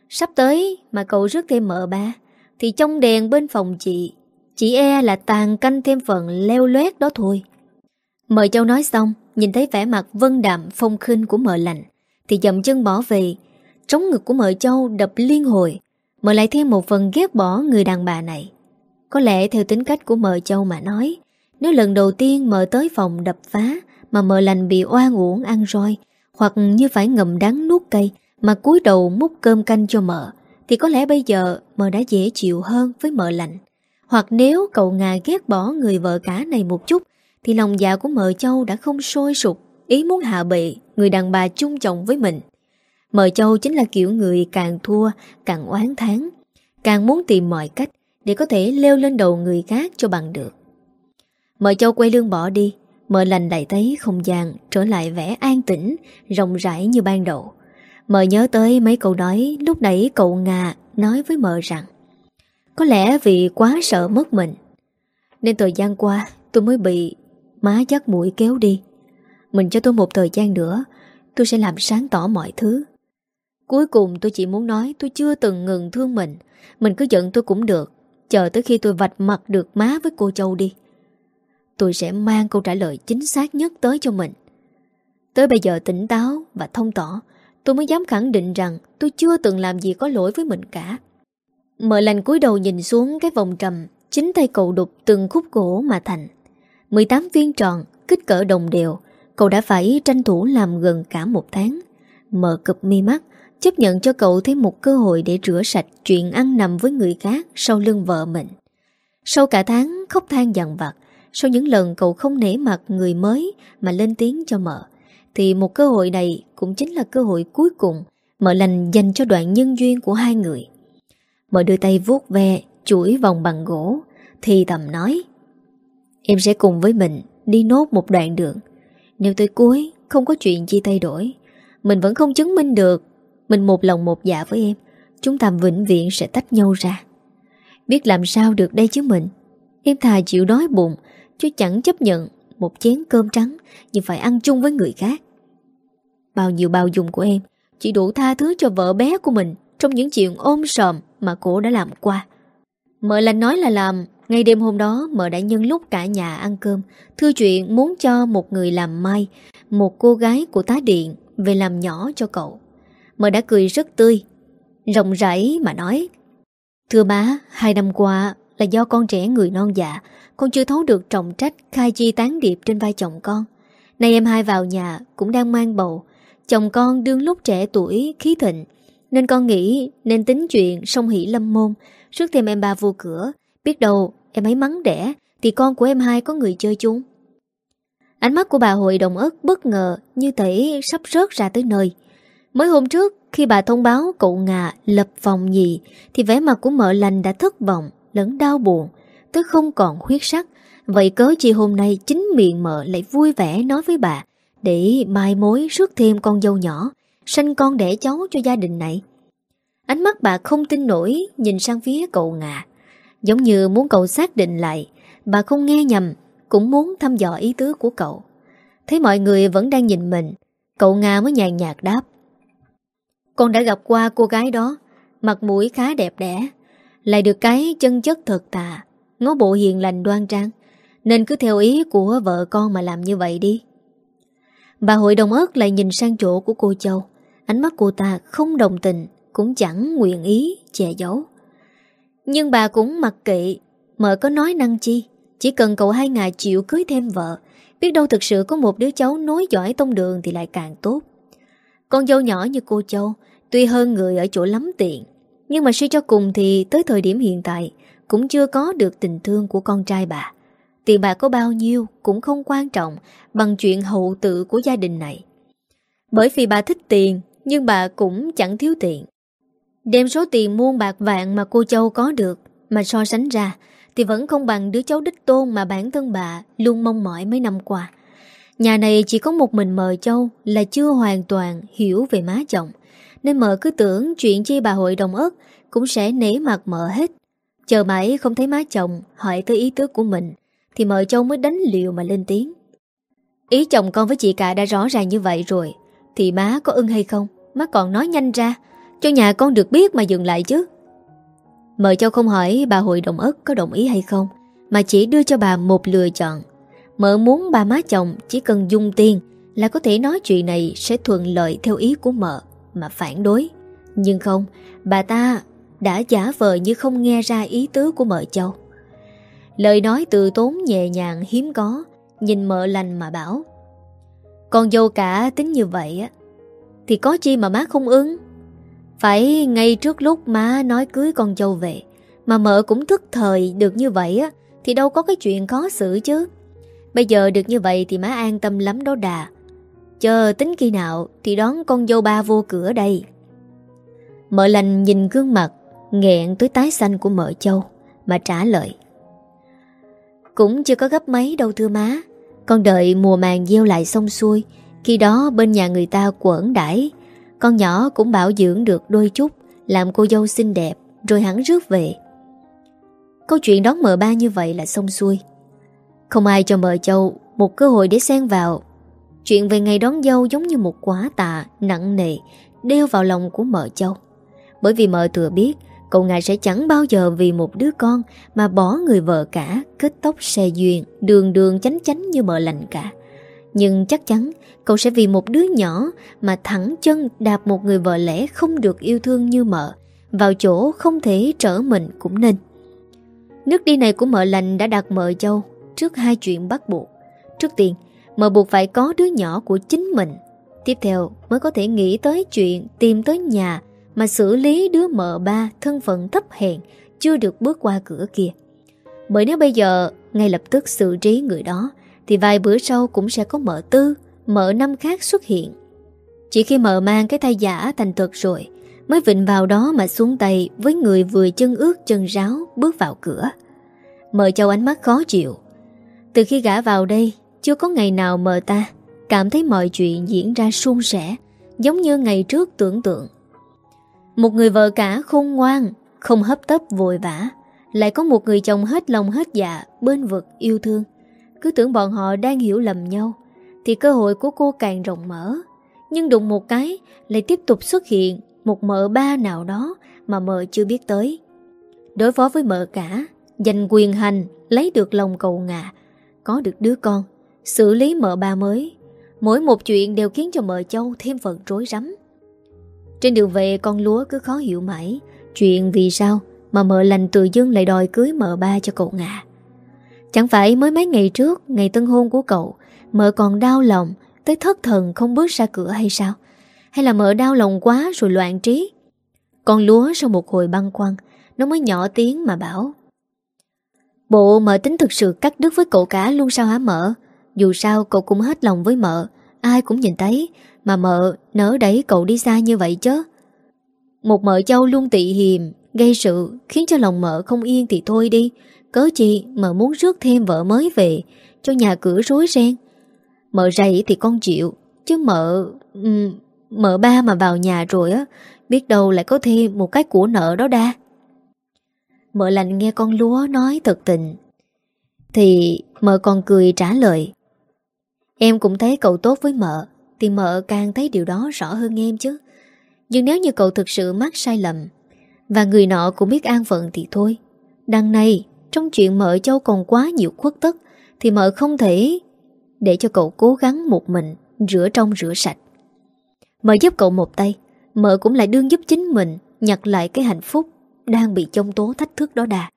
[SPEAKER 1] Sắp tới mà cậu rước thêm mợ ba, Thì trong đèn bên phòng chị chỉ e là tàn canh thêm phần leo loét đó thôi. Mợ châu nói xong, Nhìn thấy vẻ mặt vân đạm, phong khinh của mợ lạnh Thì dậm chân bỏ về. Trống ngực của mợ châu đập liên hồi Mợ lại thêm một phần ghét bỏ người đàn bà này. Có lẽ theo tính cách của mợ châu mà nói, nếu lần đầu tiên mợ tới phòng đập phá mà mợ lành bị oan uổng ăn roi, hoặc như phải ngậm đắng nuốt cây mà cúi đầu múc cơm canh cho mợ, thì có lẽ bây giờ mợ đã dễ chịu hơn với mợ lành. Hoặc nếu cậu ngà ghét bỏ người vợ cả này một chút thì lòng dạ của mợ châu đã không sôi sụp ý muốn hạ bệ người đàn bà chung chồng với mình. Mợ châu chính là kiểu người càng thua càng oán tháng càng muốn tìm mọi cách để có thể leo lên đầu người khác cho bằng được. Mợ châu quay lưng bỏ đi Mợ lành lại thấy không gian trở lại vẻ an tĩnh, rộng rãi như ban đầu. Mợ nhớ tới mấy câu nói lúc nãy cậu Nga nói với mợ rằng có lẽ vì quá sợ mất mình. Nên thời gian qua tôi mới bị má dắt mũi kéo đi. Mình cho tôi một thời gian nữa Tôi sẽ làm sáng tỏ mọi thứ. Cuối cùng tôi chỉ muốn nói tôi chưa từng ngừng thương mình. Mình cứ giận tôi cũng được Chờ tới khi tôi vạch mặt được má với cô Châu đi. Tôi sẽ mang câu trả lời chính xác nhất tới cho mình. Tới bây giờ tỉnh táo và thông tỏ, tôi mới dám khẳng định rằng tôi chưa từng làm gì có lỗi với mình cả. Mở lành cúi đầu nhìn xuống cái vòng trầm, chính tay cậu đục từng khúc gỗ mà thành. 18 viên tròn, kích cỡ đồng đều, cậu đã phải tranh thủ làm gần cả một tháng. Mợ cực mi mắt Chấp nhận cho cậu thêm một cơ hội để rửa sạch chuyện ăn nằm với người khác sau lưng vợ mình. Sau cả tháng khóc than dằn vặt, sau những lần cậu không nể mặt người mới mà lên tiếng cho mợ, thì một cơ hội này cũng chính là cơ hội cuối cùng mợ lành dành cho đoạn nhân duyên của hai người. Mợ đưa tay vuốt ve, chuỗi vòng bằng gỗ, thì thầm nói Em sẽ cùng với mình đi nốt một đoạn đường. Nếu tới cuối không có chuyện chi thay đổi, mình vẫn không chứng minh được. Mình một lòng một dạ với em Chúng ta vĩnh viễn sẽ tách nhau ra. Biết làm sao được đây chứ mình? Em thà chịu đói bụng Chứ chẳng chấp nhận Một chén cơm trắng Nhưng phải ăn chung với người khác. Bao nhiêu bao dung của em Chỉ đủ tha thứ cho vợ bé của mình Trong những chuyện ôm sòm mà cổ đã làm qua. Mợ lành nói là làm Ngay đêm hôm đó mợ đã nhân lúc cả nhà ăn cơm Thư chuyện muốn cho một người làm mai Một cô gái của tá điện Về làm nhỏ cho cậu. Mợ đã cười rất tươi Rộng rãi mà nói Thưa má, hai năm qua là do con trẻ người non dạ Con chưa thấu được trọng trách khai chi tán điệp trên vai chồng con. Nay em hai vào nhà cũng đang mang bầu Chồng con đương lúc trẻ tuổi khí thịnh nên con nghĩ nên tính chuyện song hỷ lâm môn. Rước thêm em ba vô cửa, Biết đâu em ấy mắng đẻ, Thì con của em hai có người chơi chung. Ánh mắt của bà hội đồng ớt bất ngờ Như thể sắp rớt ra tới nơi. Mới hôm trước, khi bà thông báo cậu ngà lập phòng nhì, thì vẻ mặt của mợ lành đã thất vọng, lẫn đau buồn tới không còn huyết sắc. Vậy cớ chi hôm nay chính miệng mợ lại vui vẻ nói với bà, để mai mối rước thêm con dâu nhỏ sanh con đẻ cháu cho gia đình này. Ánh mắt bà không tin nổi, nhìn sang phía cậu ngà giống như muốn cậu xác định lại, bà không nghe nhầm, cũng muốn thăm dò ý tứ của cậu. Thấy mọi người vẫn đang nhìn mình, cậu ngà mới nhàn nhạt đáp con đã gặp qua cô gái đó, Mặt mũi khá đẹp đẽ, Lại được cái chân chất thật tà, Ngó bộ hiền lành đoan trang, Nên cứ theo ý của vợ con mà làm như vậy đi Bà hội đồng ớt lại nhìn sang chỗ của cô Châu Ánh mắt cô ta không đồng tình, Cũng chẳng nguyện ý che giấu. Nhưng bà cũng mặc kệ, Mợ có nói năng chi? Chỉ cần cậu hai ngài chịu cưới thêm vợ, Biết đâu thực sự có một đứa cháu nối giỏi tông đường Thì lại càng tốt. Con dâu nhỏ như cô Châu, Tuy hơn người ở chỗ lắm tiện, Nhưng mà suy cho cùng thì tới thời điểm hiện tại, Cũng chưa có được tình thương của con trai bà. Tiền bạc có bao nhiêu cũng không quan trọng Bằng chuyện hậu tự của gia đình này. Bởi vì bà thích tiền nhưng bà cũng chẳng thiếu tiền. Đem số tiền muôn bạc vạn mà cô Châu có được Mà so sánh ra, Thì vẫn không bằng đứa cháu đích tôn Mà bản thân bà luôn mong mỏi mấy năm qua. Nhà này chỉ có một mình mờ Châu Là chưa hoàn toàn hiểu về má chồng, nên mờ cứ tưởng chuyện chi bà hội đồng ớt Cũng sẽ nể mặt mờ hết. Chờ mãi không thấy má chồng Hỏi tới ý tứ của mình, Thì mờ châu mới đánh liều mà lên tiếng. Ý chồng con với chị cả đã rõ ràng như vậy rồi, Thì má có ưng hay không? Má còn nói nhanh ra Cho nhà con được biết mà dừng lại chứ Mợ châu không hỏi bà hội đồng ất có đồng ý hay không Mà chỉ đưa cho bà một lựa chọn Mợ muốn bà má chồng chỉ cần dung tiền Là có thể nói chuyện này sẽ thuận lợi theo ý của mợ mà phản đối. Nhưng không, bà ta đã giả vờ như không nghe ra ý tứ của mợ châu. Lời nói từ tốn nhẹ nhàng hiếm có, nhìn mợ lành mà bảo. Con dâu cả tính như vậy á, thì có chi mà má không ứng. Phải ngay trước lúc má nói cưới con dâu về, mà mợ cũng thức thời được như vậy á, thì đâu có cái chuyện khó xử chứ. Bây giờ được như vậy thì má an tâm lắm đó đà. Chờ tính khi nào thì đón con dâu ba vô cửa đây. Mợ lành nhìn gương mặt nghẹn tới tái xanh của mợ châu mà trả lời. Cũng chưa có gấp mấy đâu thưa má. Con đợi mùa màng gieo lại xong xuôi. Khi đó bên nhà người ta quẩn đãi Con nhỏ cũng bảo dưỡng được đôi chút, Làm cô dâu xinh đẹp, Rồi hắn rước về Câu chuyện đón mợ ba như vậy là xong xuôi Không ai cho mợ châu Một cơ hội để xen vào Chuyện về ngày đón dâu giống như một quả tạ nặng nề, đeo vào lòng của mợ châu. Bởi vì mợ thừa biết, cậu ngài sẽ chẳng bao giờ vì một đứa con mà bỏ người vợ cả, kết tóc xe duyên, đường đường chánh chánh như mợ lành cả. Nhưng chắc chắn cậu sẽ vì một đứa nhỏ mà thẳng chân đạp một người vợ lẽ không được yêu thương như mợ vào chỗ không thể trở mình cũng nên. Nước đi này của mợ lành đã đặt mợ châu trước hai chuyện bắt buộc. Trước tiên, mợ buộc phải có đứa nhỏ của chính mình Tiếp theo mới có thể nghĩ tới chuyện tìm tới nhà mà xử lý đứa mợ ba thân phận thấp hèn chưa được bước qua cửa kia. Bởi nếu bây giờ ngay lập tức xử trí người đó thì vài bữa sau cũng sẽ có mợ tư, mợ năm khác xuất hiện. Chỉ khi mợ mang cái tay giả thành thật rồi mới vịnh vào đó mà xuống tay với người vừa chân ướt chân ráo bước vào cửa. Mợ châu ánh mắt khó chịu. Từ khi gã vào đây, chưa có ngày nào mợ ta cảm thấy mọi chuyện diễn ra suôn sẻ, giống như ngày trước tưởng tượng. Một người vợ cả khôn ngoan, không hấp tấp vội vã, lại có một người chồng hết lòng hết dạ, bên vực yêu thương. Cứ tưởng bọn họ đang hiểu lầm nhau, thì cơ hội của cô càng rộng mở. Nhưng đụng một cái, lại tiếp tục xuất hiện một mợ ba nào đó mà mợ chưa biết tới. Đối phó với mợ cả, giành quyền hành, lấy được lòng cầu ngạ, có được đứa con, xử lý mợ ba mới. Mỗi một chuyện đều khiến cho mợ châu thêm phần rối rắm. Trên đường về con lúa cứ khó hiểu mãi Chuyện vì sao mà mợ lành tự dưng lại đòi cưới mợ ba cho cậu ngà Chẳng phải mới mấy ngày trước Ngày tân hôn của cậu Mợ còn đau lòng, Tới thất thần không bước ra cửa hay sao? Hay là mợ đau lòng quá rồi loạn trí? Con lúa sau một hồi băng quăng, Nó mới nhỏ tiếng mà bảo. Bộ mợ tính thực sự cắt đứt với cậu cả luôn sao hả mợ? Dù sao cậu cũng hết lòng với mợ, Ai cũng nhìn thấy, Mà mợ nỡ đẩy cậu đi xa như vậy chứ. Một mợ châu luôn tị hiềm, Gây sự, Khiến cho lòng mợ không yên thì thôi đi. Cớ chi mợ muốn rước thêm vợ mới về, Cho nhà cửa rối ren. Mợ rầy thì con chịu Chứ mợ um, ừ, Mợ ba mà vào nhà rồi á Biết đâu lại có thêm một cái của nợ đó đa. Mợ lành nghe con lúa nói thật tình. Thì mợ còn cười trả lời. Em cũng thấy cậu tốt với mợ Thì mợ càng thấy điều đó rõ hơn em chứ. Nhưng nếu như cậu thực sự mắc sai lầm Và người nọ cũng biết an phận thì thôi. Đằng này Trong chuyện mợ châu còn quá nhiều khuất tất Thì mợ không thể để cho cậu cố gắng một mình Rửa trong rửa sạch. Mợ giúp cậu một tay, Mợ cũng lại đương giúp chính mình Nhặt lại cái hạnh phúc Đang bị chông tố thách thức đó đà.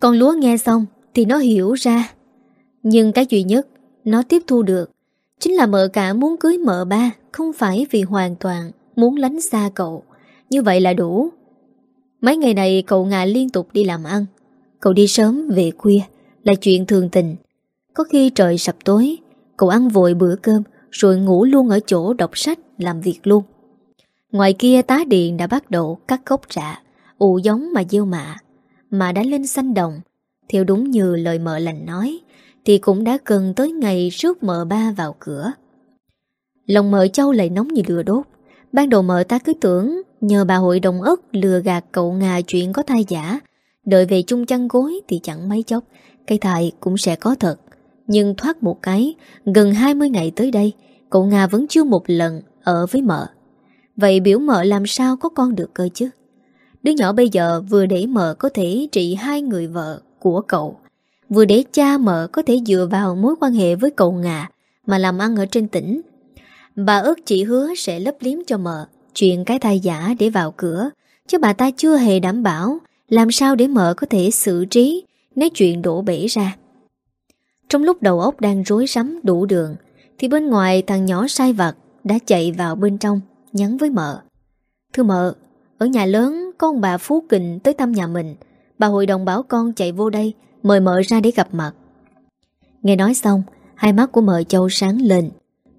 [SPEAKER 1] Con lúa nghe xong Thì nó hiểu ra, Nhưng cái duy nhất nó tiếp thu được Chính là mợ cả muốn cưới mợ ba Không phải vì hoàn toàn Muốn lánh xa cậu. Như vậy là đủ. Mấy ngày này cậu ngà liên tục đi làm ăn, Cậu đi sớm về khuya Là chuyện thường tình. Có khi trời sập tối Cậu ăn vội bữa cơm Rồi ngủ luôn ở chỗ đọc sách làm việc luôn Ngoài kia tá điện đã bắt đầu cắt gốc rạ ụ giống mà gieo mạ Mà đã lên xanh đồng Theo đúng như lời mợ lành nói thì cũng đã gần tới ngày rước mợ ba vào cửa. Lòng mợ châu lại nóng như lửa đốt. Ban đầu mợ ta cứ tưởng nhờ bà hội đồng ất lừa gạt cậu ngà chuyện có thai giả. Đợi về chung chăn gối thì chẳng mấy chốc, cây thai cũng sẽ có thật. Nhưng thoát một cái, gần 20 ngày tới đây, cậu Nga vẫn chưa một lần ở với mợ. Vậy biểu mợ làm sao có con được cơ chứ? Đứa nhỏ bây giờ vừa để mợ có thể trị hai người vợ của cậu vừa để cha mợ có thể dựa vào mối quan hệ với cậu nga mà làm ăn ở trên tỉnh. Bà ước chỉ hứa sẽ lấp liếm cho mợ chuyện cái thai giả để vào cửa, chứ bà ta chưa hề đảm bảo làm sao để mợ có thể xử trí nếu chuyện đổ bể ra. Trong lúc đầu óc đang rối rắm đủ đường, thì bên ngoài thằng nhỏ sai vặt đã chạy vào bên trong, nhắn với mợ. Thưa mợ, ở nhà lớn có ông bà Phú Kình tới thăm nhà mình, bà hội đồng bảo con chạy vô đây Mời mợ ra để gặp mặt. Nghe nói xong Hai mắt của mợ châu sáng lên.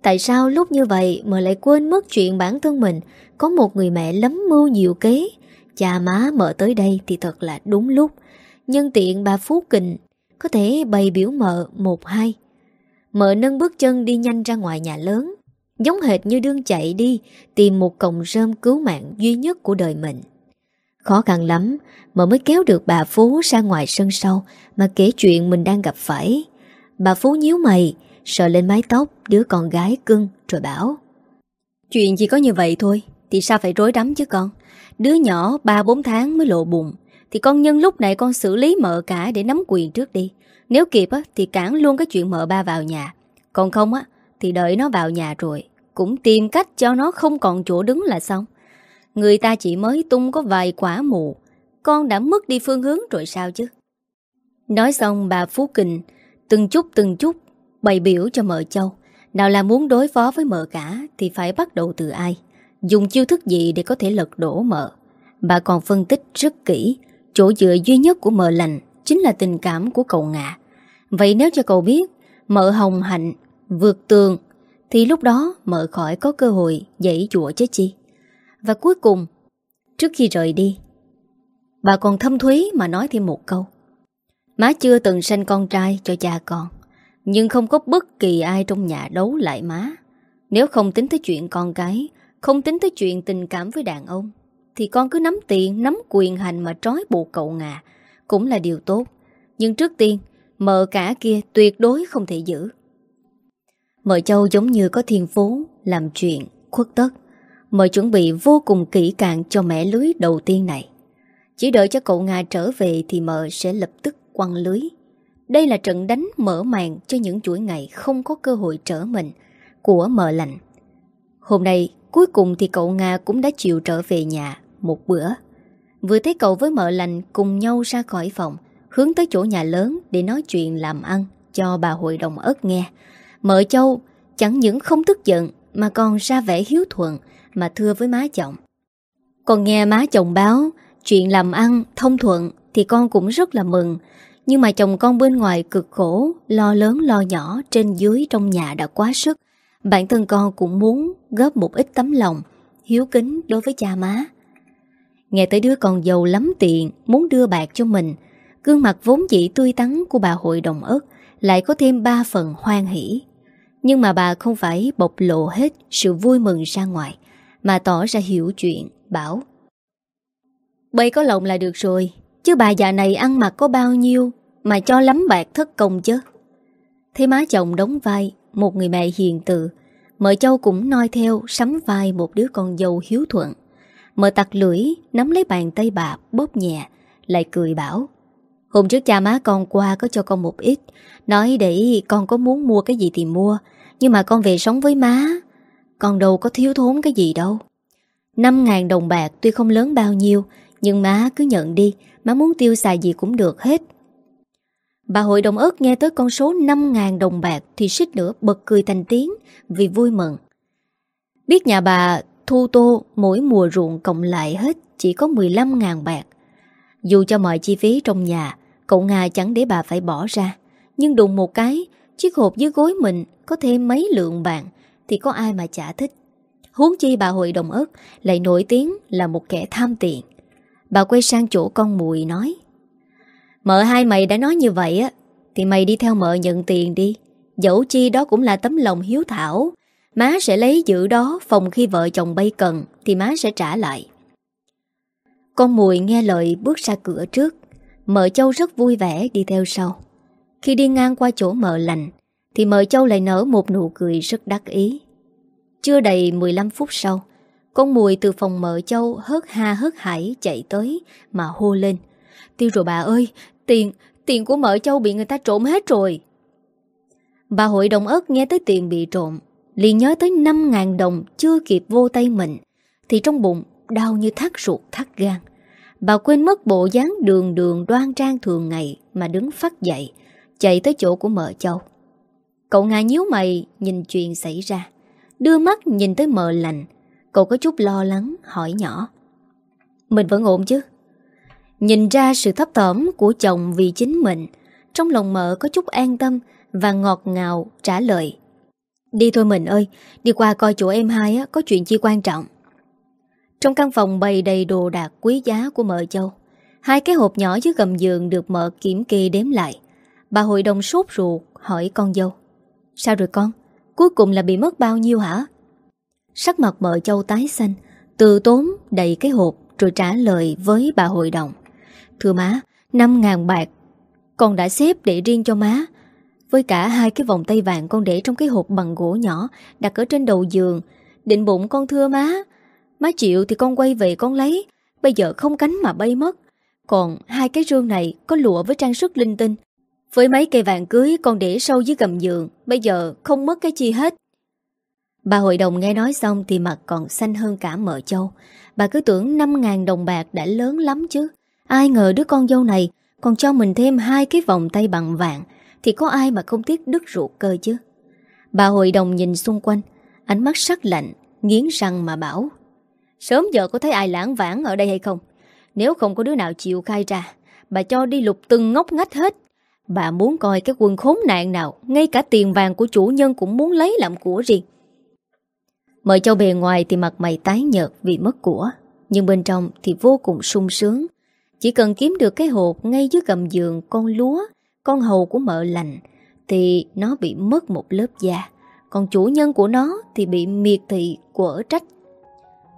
[SPEAKER 1] Tại sao lúc như vậy mợ lại quên mất chuyện bản thân mình? Có một người mẹ lấm mưu nhiều kế. Cha má mợ tới đây thì thật là đúng lúc. Nhân tiện bà Phú Kình có thể bày biểu mợ một hai Mợ nâng bước chân đi nhanh ra ngoài nhà lớn Giống hệt như đương chạy đi Tìm một cọng rơm cứu mạng duy nhất của đời mình Khó khăn lắm mợ mới kéo được bà Phú ra ngoài sân sau mà kể chuyện mình đang gặp phải. Bà Phú nhíu mày, sợ lên mái tóc đứa con gái cưng rồi bảo. Chuyện chỉ có như vậy thôi, thì sao phải rối đắm chứ con? Đứa nhỏ 3-4 tháng mới lộ bụng, thì con nhân lúc này con xử lý mợ cả để nắm quyền trước đi. Nếu kịp á, thì cản luôn cái chuyện mợ ba vào nhà. Còn không á, thì đợi nó vào nhà rồi, cũng tìm cách cho nó không còn chỗ đứng là xong. Người ta chỉ mới tung có vài quả mù Con đã mất đi phương hướng rồi sao chứ Nói xong bà Phú Kình Từng chút từng chút Bày biểu cho mợ châu Nào là muốn đối phó với mợ cả Thì phải bắt đầu từ ai Dùng chiêu thức gì để có thể lật đổ mợ Bà còn phân tích rất kỹ Chỗ dựa duy nhất của mợ lành Chính là tình cảm của cậu ngạ. Vậy nếu cho cậu biết, Mợ hồng hạnh, vượt tường, Thì lúc đó mợ khỏi có cơ hội Dãy dụa chứ chi. Và cuối cùng, Trước khi rời đi, Bà còn thâm thúy mà nói thêm một câu. Má chưa từng sanh con trai cho cha con, Nhưng không có bất kỳ ai trong nhà đấu lại má. Nếu không tính tới chuyện con cái, Không tính tới chuyện tình cảm với đàn ông thì con cứ nắm tiền, nắm quyền hành mà trói buộc cậu ngà. Cũng là điều tốt. Nhưng trước tiên Mợ cả kia tuyệt đối không thể giữ. Mợ châu giống như có thiên phú Làm chuyện khuất tất. Mợ chuẩn bị vô cùng kỹ càng cho mẻ lưới đầu tiên này. Chỉ đợi cho cậu Nga trở về Thì mợ sẽ lập tức quăng lưới. Đây là trận đánh mở màn Cho những chuỗi ngày không có cơ hội trở mình Của mợ lạnh Hôm nay cuối cùng thì cậu Nga cũng đã chịu trở về nhà. Một bữa. Vừa thấy cậu với mợ lành cùng nhau ra khỏi phòng, Hướng tới chỗ nhà lớn Để nói chuyện làm ăn Cho bà hội đồng ớt nghe. Mợ châu chẳng những không tức giận Mà còn ra vẻ hiếu thuận Mà thưa với má chồng. Còn nghe má chồng báo Chuyện làm ăn thông thuận Thì con cũng rất là mừng, Nhưng mà chồng con bên ngoài cực khổ, Lo lớn lo nhỏ trên dưới trong nhà đã quá sức. Bản thân con cũng muốn góp một ít tấm lòng Hiếu kính đối với cha má. Nghe tới đứa con giàu lắm tiền, Muốn đưa bạc cho mình. Gương mặt vốn dĩ tươi tắn của bà hội đồng ớt Lại có thêm ba phần hoan hỷ. Nhưng mà bà không phải bộc lộ hết Sự vui mừng ra ngoài, Mà tỏ ra hiểu chuyện, Bảo. Bây có lòng là được rồi, Chứ bà già này ăn mặc có bao nhiêu Mà cho lắm bạc thất công chứ? Thế má chồng đóng vai Một người mẹ hiền từ, Mợ châu cũng noi theo Sắm vai một đứa con dâu hiếu thuận mở tặc lưỡi, Nắm lấy bàn tay bà, bóp nhẹ, Lại cười bảo, Hôm trước cha má con qua có cho con một ít, Nói để con có muốn mua cái gì thì mua, Nhưng mà con về sống với má, Con đâu có thiếu thốn cái gì đâu. 5.000 đồng bạc tuy không lớn bao nhiêu, Nhưng má cứ nhận đi, Má muốn tiêu xài gì cũng được hết. Bà hội đồng ớt nghe tới con số 5.000 đồng bạc Thì xích nữa bật cười thành tiếng Vì vui mừng. Biết nhà bà thu tô mỗi mùa ruộng cộng lại hết Chỉ có 15.000 bạc. Dù cho mọi chi phí trong nhà, Cậu Nga chẳng để bà phải bỏ ra. Nhưng đùng một cái, Chiếc hộp dưới gối mình có thêm mấy lượng bạc Thì có ai mà chả thích. Huống chi bà hội đồng ớt Lại nổi tiếng là một kẻ tham tiền. Bà quay sang chỗ con mùi nói, Mợ hai mày đã nói như vậy á, Thì mày đi theo mợ nhận tiền đi. Dẫu chi đó cũng là tấm lòng hiếu thảo Má sẽ lấy giữ đó Phòng khi vợ chồng bay cần Thì má sẽ trả lại. Con mùi nghe lời bước ra cửa trước. Mợ châu rất vui vẻ đi theo sau. Khi đi ngang qua chỗ mợ lành Thì mợ châu lại nở một nụ cười rất đắc ý. Chưa đầy 15 phút sau Con mùi từ phòng mợ châu hớt ha hớt hải chạy tới Mà hô lên. Tiêu rồi bà ơi Tiền, tiền của mợ châu bị người ta trộm hết rồi. Bà hội đồng ớt nghe tới tiền bị trộm liền nhớ tới 5.000 đồng chưa kịp vô tay mình, Thì trong bụng đau như thắt ruột thắt gan. Bà quên mất bộ dáng đường đường đoan trang thường ngày Mà đứng phát dậy, Chạy tới chỗ của mợ châu. Cậu ngài nhíu mày nhìn chuyện xảy ra, Đưa mắt nhìn tới mợ lành. Cậu có chút lo lắng, hỏi nhỏ. Mình vẫn ổn chứ? Nhìn ra sự thấp thỏm của chồng vì chính mình, Trong lòng mợ có chút an tâm Và ngọt ngào trả lời. Đi thôi mình ơi Đi qua coi chỗ em hai á, có chuyện chi quan trọng Trong căn phòng bày đầy đồ đạc quý giá của mợ châu Hai cái hộp nhỏ dưới gầm giường được mợ kiểm kê đếm lại Bà hội đồng sốt ruột hỏi con dâu Sao rồi con? Cuối cùng là bị mất bao nhiêu hả? Sắc mặt mợ châu tái xanh Từ tốn đầy cái hộp Rồi trả lời với bà hội đồng Thưa má 5.000 bạc Con đã xếp để riêng cho má với cả hai cái vòng tay vàng con để trong cái hộp bằng gỗ nhỏ Đặt ở trên đầu giường. Định bụng, con thưa má Má chịu thì con quay về con lấy, Bây giờ không cánh mà bay mất. Còn hai cái rương này có lụa với trang sức linh tinh. Với mấy cây vàng cưới con để sâu dưới gầm giường, Bây giờ không mất cái chi hết. Bà hội đồng nghe nói xong thì mặt còn xanh hơn cả mợ châu. Bà cứ tưởng 5.000 đồng bạc đã lớn lắm chứ. Ai ngờ đứa con dâu này còn cho mình thêm hai cái vòng tay bằng vàng thì có ai mà không tiếc đứt ruột cơ chứ. Bà hội đồng nhìn xung quanh, Ánh mắt sắc lạnh, Nghiến răng mà bảo, Sớm giờ có thấy ai lãng vãng ở đây hay không? Nếu không có đứa nào chịu khai ra, Bà cho đi lục từng ngóc ngách hết. Bà muốn coi cái quân khốn nạn nào, Ngay cả tiền vàng của chủ nhân cũng muốn lấy làm của riêng. Mời châu bề ngoài thì mặt mày tái nhợt vì mất của, Nhưng bên trong thì vô cùng sung sướng. Chỉ cần kiếm được cái hộp ngay dưới gầm giường con lúa con hầu của mợ lành Thì nó bị mất một lớp da Còn chủ nhân của nó thì bị miệt thị của trách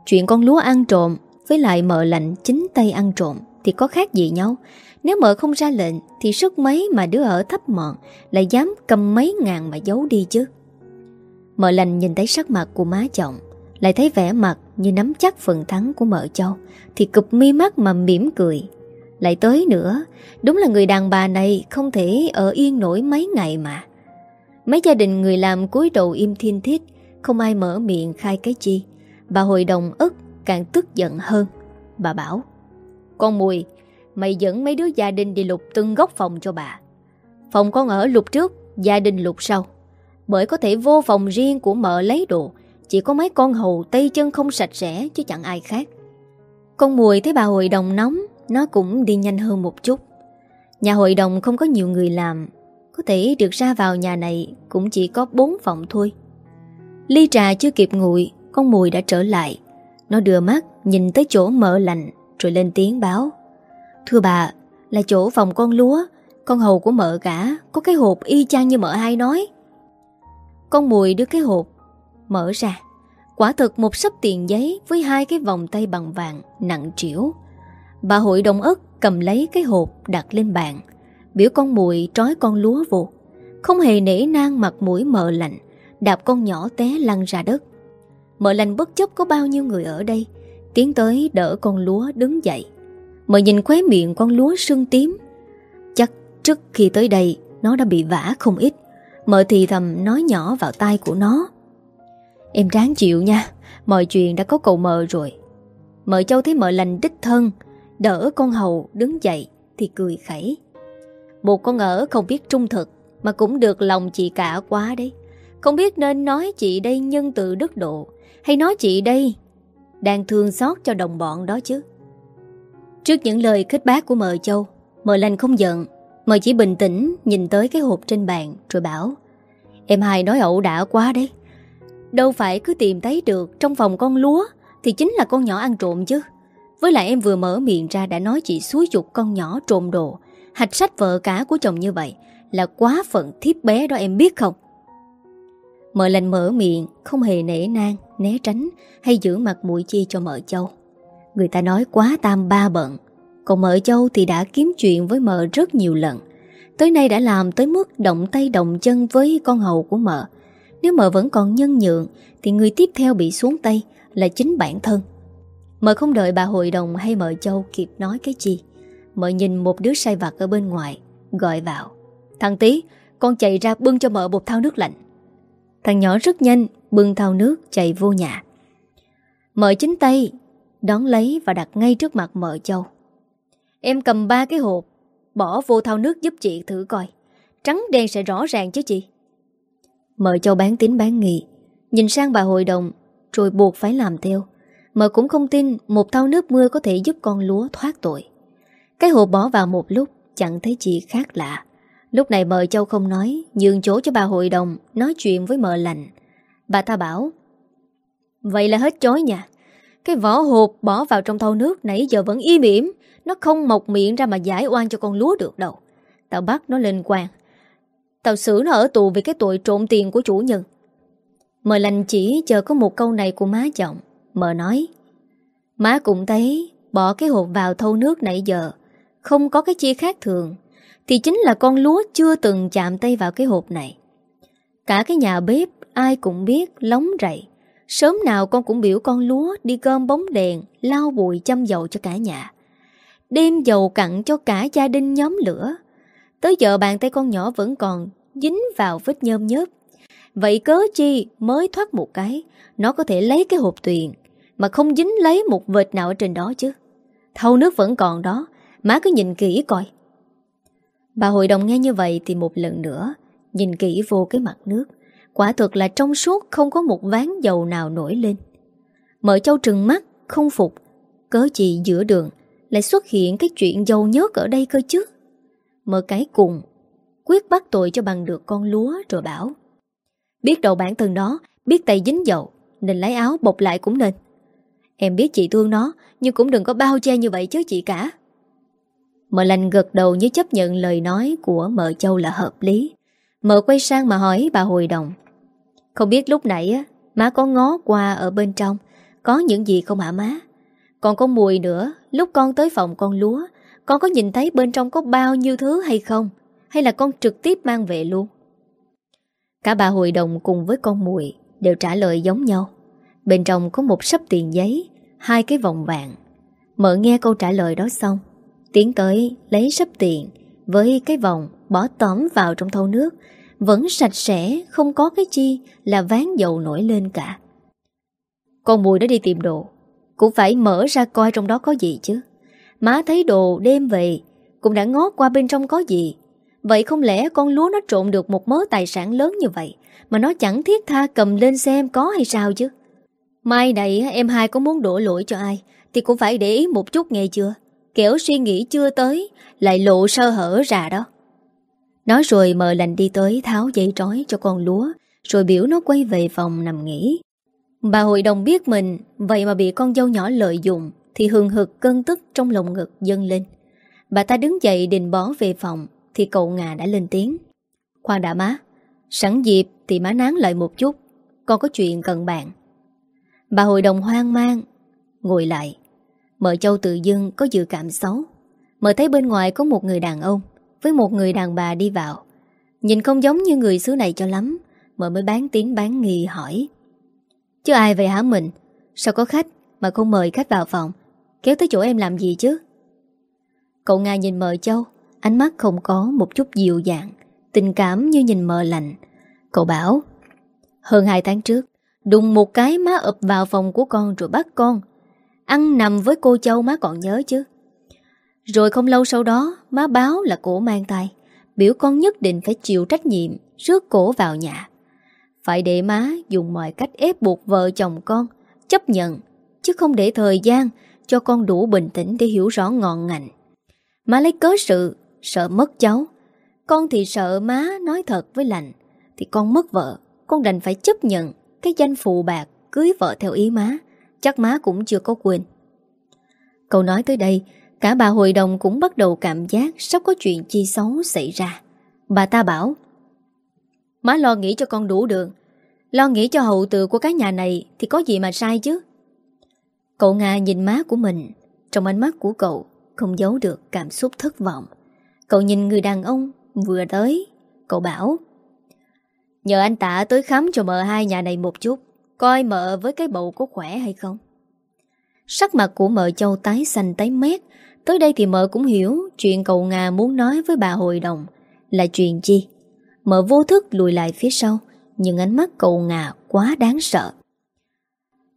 [SPEAKER 1] Chuyện con lúa ăn trộm với lại mợ lạnh chính tay ăn trộm thì có khác gì nhau. Nếu mợ không ra lệnh thì sức mấy mà đứa ở thấp mọn lại dám cầm mấy ngàn mà giấu đi chứ. Mợ lành nhìn thấy sắc mặt của má chồng, lại thấy vẻ mặt như nắm chắc phần thắng của mợ châu, thì cụp mi mắt mà mỉm cười. Lại tới nữa, đúng là người đàn bà này không thể ở yên nổi mấy ngày mà. Mấy gia đình người làm cúi đầu im thiên thiết, không ai mở miệng khai cái chi. Bà hội đồng ức càng tức giận hơn. Bà bảo Con Mùi, mày dẫn mấy đứa gia đình đi lục từng góc phòng cho bà. Phòng con ở lục trước, gia đình lục sau. Bởi có thể vô phòng riêng của mợ lấy đồ, chỉ có mấy con hầu tay chân không sạch sẽ chứ chẳng ai khác. Con Mùi thấy bà hội đồng nóng, nó cũng đi nhanh hơn một chút. Nhà hội đồng không có nhiều người làm, có thể được ra vào nhà này cũng chỉ có bốn phòng thôi. Ly trà chưa kịp nguội con mùi đã trở lại. Nó đưa mắt nhìn tới chỗ mở lạnh Rồi lên tiếng báo. Thưa bà Là chỗ phòng con lúa. Con hầu của mợ cả Có cái hộp y chang như mợ hai nói. Con mùi đưa cái hộp Mở ra. Quả thực một sấp tiền giấy Với hai cái vòng tay bằng vàng nặng trĩu. Bà hội đồng ức cầm lấy cái hộp đặt lên bàn. Biểu con mùi trói con lúa vô. Không hề nể nang mặt mũi mờ lạnh, Đạp con nhỏ té lăn ra đất. Mợ lành bất chấp có bao nhiêu người ở đây, Tiến tới đỡ con lúa đứng dậy. Mợ nhìn khóe miệng con lúa sưng tím. Chắc trước khi tới đây, Nó đã bị vả không ít. Mợ thì thầm nói nhỏ vào tai của nó. Em ráng chịu nha, Mọi chuyện đã có cầu mợ rồi. Mợ châu thấy mợ lành đích thân Đỡ con hầu đứng dậy Thì cười khẩy. Một con ở không biết trung thực Mà cũng được lòng chị cả quá đấy. Không biết nên nói chị đây nhân từ đức độ hay nói chị đây Đang thương xót cho đồng bọn đó chứ? Trước những lời kết bác của mợ châu, Mợ lành không giận. Mợ chỉ bình tĩnh nhìn tới cái hộp trên bàn Rồi bảo, Em hai nói ẩu đã quá đấy. Đâu phải cứ tìm thấy được Trong phòng con lúa Thì chính là con nhỏ ăn trộm chứ. Với lại em vừa mở miệng ra đã nói chị xúi dục con nhỏ trộm đồ Hạch sách vợ cả của chồng như vậy Là quá phận thiếp bé đó em biết không Mợ lành mở miệng Không hề nể nang né tránh hay giữ mặt mũi chi cho mợ châu. Người ta nói quá tam ba bận, còn mợ châu thì đã kiếm chuyện với mợ rất nhiều lần. Tới nay đã làm tới mức động tay động chân với con hầu của mợ. Nếu mợ vẫn còn nhân nhượng thì người tiếp theo bị xuống tay là chính bản thân. Mợ không đợi bà hội đồng hay mợ châu kịp nói cái gì. Mợ nhìn một đứa say vặt ở bên ngoài, gọi vào. Thằng tí, con chạy ra bưng cho mợ một thao nước lạnh. Thằng nhỏ rất nhanh bưng thao nước chạy vô nhà. Mợ chính tay, đón lấy và đặt ngay trước mặt mợ châu. Em cầm ba cái hộp, bỏ vô thao nước giúp chị thử coi. Trắng đen sẽ rõ ràng chứ chị. Mợ châu bán tính bán nghị, nhìn sang bà hội đồng, rồi buộc phải làm theo. Mà cũng không tin một thao nước mưa có thể giúp con lúa thoát tội. Cái hộp bỏ vào một lúc, chẳng thấy chị khác lạ. Lúc này mợ châu không nói, nhường chỗ cho bà hội đồng nói chuyện với mợ lành. Bà ta bảo Vậy là hết chối nha Cái vỏ hộp bỏ vào trong thau nước Nãy giờ vẫn im ỉm Nó không mọc miệng ra mà giải oan cho con lúa được đâu Tao bắt nó lên quan Tao xử nó ở tù vì cái tội trộm tiền của chủ nhân Mợ lành chỉ chờ có một câu này của má chồng Mờ nói, Má cũng thấy Bỏ cái hộp vào thau nước nãy giờ, Không có cái chi khác thường, Thì chính là con lúa chưa từng chạm tay vào cái hộp này. Cả cái nhà bếp Ai cũng biết lóng rậy Sớm nào con cũng biểu con lúa Đi cơm bóng đèn, Lau bụi chăm dầu cho cả nhà. Đem dầu cặn cho cả gia đình nhóm lửa. Tới giờ bàn tay con nhỏ vẫn còn Dính vào vết nhôm nhớp. Vậy cớ chi mới thoát một cái, Nó có thể lấy cái hộp tuyền mà không dính lấy một vệt nào ở trên đó chứ. Thâu nước vẫn còn đó, Má cứ nhìn kỹ coi. Bà hội đồng nghe như vậy thì một lần nữa, Nhìn kỹ vô cái mặt nước. Quả thực là trong suốt không có một ván dầu nào nổi lên. Mở châu trừng mắt, Không phục. Cớ chị giữa đường, Lại xuất hiện cái chuyện dầu nhớt ở đây cơ chứ? Mở cái cùng, Quyết bắt tội cho bằng được con lúa rồi bảo. Biết đầu bản thân đó Biết tay dính dầu, Nên lấy áo bọc lại cũng nên. Em biết chị thương nó, Nhưng cũng đừng có bao che như vậy chứ chị cả. Mợ lành gật đầu như chấp nhận lời nói của mợ châu là hợp lý. Mợ quay sang mà hỏi bà Hồi Đồng. Không biết lúc nãy á, Má có ngó qua ở bên trong, Có những gì không hả má? Còn có mùi nữa, Lúc con tới phòng con lúa, Con có nhìn thấy bên trong có bao nhiêu thứ hay không? Hay là con trực tiếp mang về luôn? Cả bà Hội Đồng cùng với con mùi Đều trả lời giống nhau. Bên trong có một sấp tiền giấy, Hai cái vòng vàng. Mợ nghe câu trả lời đó xong, Tiến tới lấy sấp tiền Với cái vòng bỏ tóm vào trong thau nước. Vẫn sạch sẽ, Không có cái chi là ván dầu nổi lên cả. Con mùi đã đi tìm đồ, Cũng phải mở ra coi trong đó có gì chứ. Má thấy đồ đem về, Cũng đã ngó qua bên trong có gì. Vậy không lẽ con lúa nó trộn được một mớ tài sản lớn như vậy, Mà nó chẳng thiết tha cầm lên xem có hay sao chứ? Mai này em hai có muốn đổ lỗi cho ai Thì cũng phải để ý một chút nghe chưa? Kẻo suy nghĩ chưa tới, Lại lộ sơ hở ra đó. Nói rồi mờ lành đi tới, Tháo dây trói cho con lúa, Rồi biểu nó quay về phòng nằm nghỉ. Bà hội đồng biết mình, Vậy mà bị con dâu nhỏ lợi dụng Thì hừng hực cơn tức trong lòng ngực dâng lên. Bà ta đứng dậy định bó về phòng Thì cậu ngà đã lên tiếng. Khoan đã má, Sẵn dịp thì má nán lại một chút, Con có chuyện cần bạn. Bà hội đồng hoang mang. Ngồi lại. Mợ châu tự dưng có dự cảm xấu. Mợ thấy bên ngoài có một người đàn ông, Với một người đàn bà đi vào. Nhìn không giống như người xứ này cho lắm, Mợ mới bán tiếng bán nghi hỏi. Chứ ai vậy hả mình? Sao có khách mà không mời khách vào phòng? Kéo tới chỗ em làm gì chứ? Cậu Nga nhìn mợ châu, Ánh mắt không có một chút dịu dàng, Tình cảm như nhìn mờ lạnh Cậu bảo, Hơn hai tháng trước Đùng một cái má ập vào phòng của con rồi bắt con. Ăn nằm với cô Châu má còn nhớ chứ. Rồi không lâu sau đó, Má báo là cổ mang tay Biểu con nhất định phải chịu trách nhiệm Rước cổ vào nhà. Phải để má dùng mọi cách ép buộc vợ chồng con Chấp nhận, Chứ không để thời gian Cho con đủ bình tĩnh để hiểu rõ ngọn ngành. Má lấy cớ sự, Sợ mất cháu. Con thì sợ má nói thật với lành, Thì con mất vợ, Con đành phải chấp nhận. Cái danh phụ bạc cưới vợ theo ý má, Chắc má cũng chưa có quên. Câu nói tới đây, Cả bà hội đồng cũng bắt đầu cảm giác Sắp có chuyện chi xấu xảy ra. Bà ta bảo, Má lo nghĩ cho con đủ đường. Lo nghĩ cho hậu tự của cái nhà này Thì có gì mà sai chứ? Cậu Nga nhìn má của mình, Trong ánh mắt của cậu Không giấu được cảm xúc thất vọng. Cậu nhìn người đàn ông vừa tới, Cậu bảo Nhờ anh tạ tới khám cho mợ hai nhà này một chút Coi mợ với cái bầu có khỏe hay không? Sắc mặt của mợ châu tái xanh tái mét. Tới đây thì mợ cũng hiểu Chuyện cậu Nga muốn nói với bà hội đồng Là chuyện chi. Mợ vô thức lùi lại phía sau Nhưng ánh mắt cậu Nga quá đáng sợ.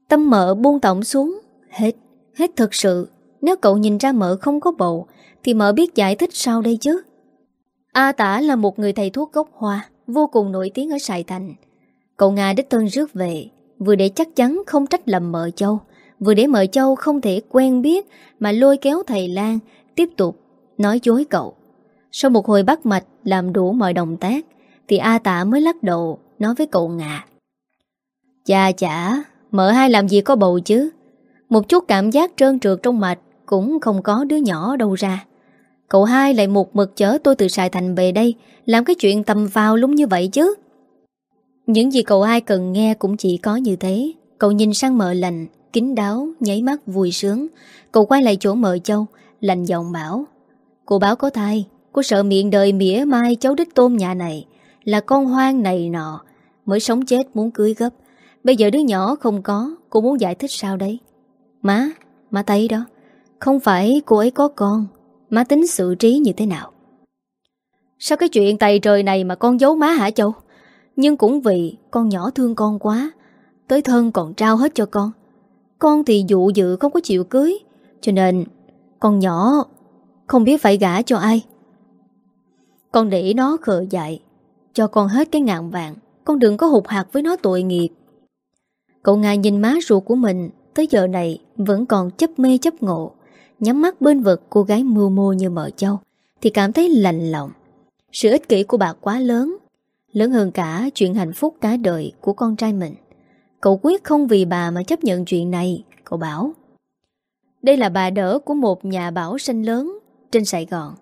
[SPEAKER 1] Tâm mợ buông tổng xuống. Hết, hết thật sự. Nếu cậu nhìn ra mợ không có bầu Thì mợ biết giải thích sao đây chứ. A tả là một người thầy thuốc gốc hoa. Vô cùng nổi tiếng ở Sài Thành. Cậu Nga đích thân rước về, Vừa để chắc chắn không trách lầm mợ châu, Vừa để mợ châu không thể quen biết Mà lôi kéo thầy Lan Tiếp tục nói dối cậu. Sau một hồi bắt mạch Làm đủ mọi động tác, Thì A Tạ mới lắc đầu Nói với cậu ngà Chà chả, Mợ hai làm gì có bầu chứ? Một chút cảm giác trơn trượt trong mạch Cũng không có đứa nhỏ đâu ra. Cậu hai lại một mực chở tôi từ Sài Thành về đây Làm cái chuyện tầm vào lúng như vậy chứ. Những gì cậu hai cần nghe cũng chỉ có như thế. Cậu nhìn sang mợ lành Kính đáo, nháy mắt vui sướng. Cậu quay lại chỗ mợ châu Lành giọng bảo Cô báo có thai Cô sợ miệng đời mỉa mai cháu đích tôm nhà này Là con hoang này nọ Mới sống chết muốn cưới gấp. Bây giờ đứa nhỏ không có Cô muốn giải thích sao đấy? Má, má thấy đó Không phải cô ấy có con Má tính xử trí như thế nào? Sao cái chuyện tày trời này mà con giấu má hả Châu? Nhưng cũng vì con nhỏ thương con quá, Tới thân còn trao hết cho con. Con thì dụ dự không có chịu cưới, Cho nên Con nhỏ Không biết phải gả cho ai. Con để nó khờ dại, Cho con hết cái ngạn vàng. Con đừng có hụt hạt với nó tội nghiệp. Cậu ngài nhìn má ruột của mình, Tới giờ này vẫn còn chấp mê chấp ngộ. Nhắm mắt bên vực cô gái mưu mô như mợ châu, Thì cảm thấy lạnh lòng. Sự ích kỷ của bà quá lớn Lớn hơn cả chuyện hạnh phúc cả đời của con trai mình. Cậu quyết không vì bà mà chấp nhận chuyện này, Cậu bảo. Đây là bà đỡ của một nhà bảo sinh lớn Trên Sài Gòn.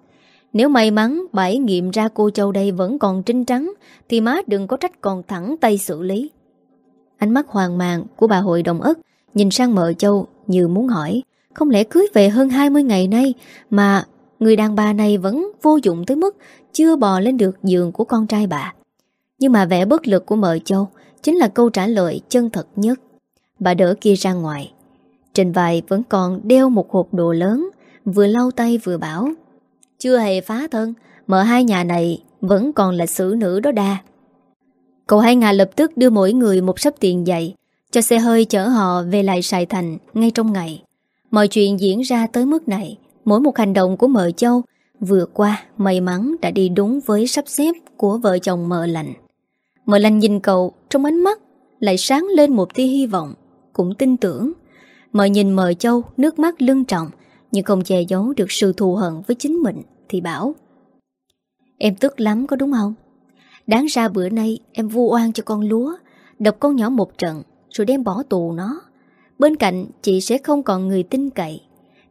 [SPEAKER 1] Nếu may mắn bà nghiệm ra cô Châu đây vẫn còn trinh trắng, Thì má đừng có trách còn thẳng tay xử lý. Ánh mắt hoàng màng của bà hội đồng ức Nhìn sang mợ Châu như muốn hỏi. Không lẽ cưới về hơn 20 ngày nay Mà người đàn bà này vẫn vô dụng tới mức Chưa bò lên được giường của con trai bà? Nhưng mà vẻ bất lực của mợ Châu Chính là câu trả lời chân thật nhất. Bà đỡ kia ra ngoài. Trên vai vẫn còn đeo một hộp đồ lớn, Vừa lau tay vừa bảo, Chưa hề phá thân Mở hai nhà này vẫn còn là xử nữ đó đa. Cậu hai ngà lập tức đưa mỗi người một sắp tiền dạy Cho xe hơi chở họ về lại Sài Thành ngay trong ngày. Mọi chuyện diễn ra tới mức này Mỗi một hành động của mợ châu Vừa qua may mắn đã đi đúng với sắp xếp của vợ chồng mợ lạnh Mợ lành nhìn cậu trong ánh mắt lại sáng lên một tia hy vọng, cũng tin tưởng. Mợ nhìn mợ châu nước mắt lưng trọng nhưng không che giấu được sự thù hận với chính mình thì bảo Em tức lắm có đúng không? Đáng ra bữa nay em vu oan cho con lúa đập con nhỏ một trận rồi đem bỏ tù nó. Bên cạnh, chị sẽ không còn người tin cậy.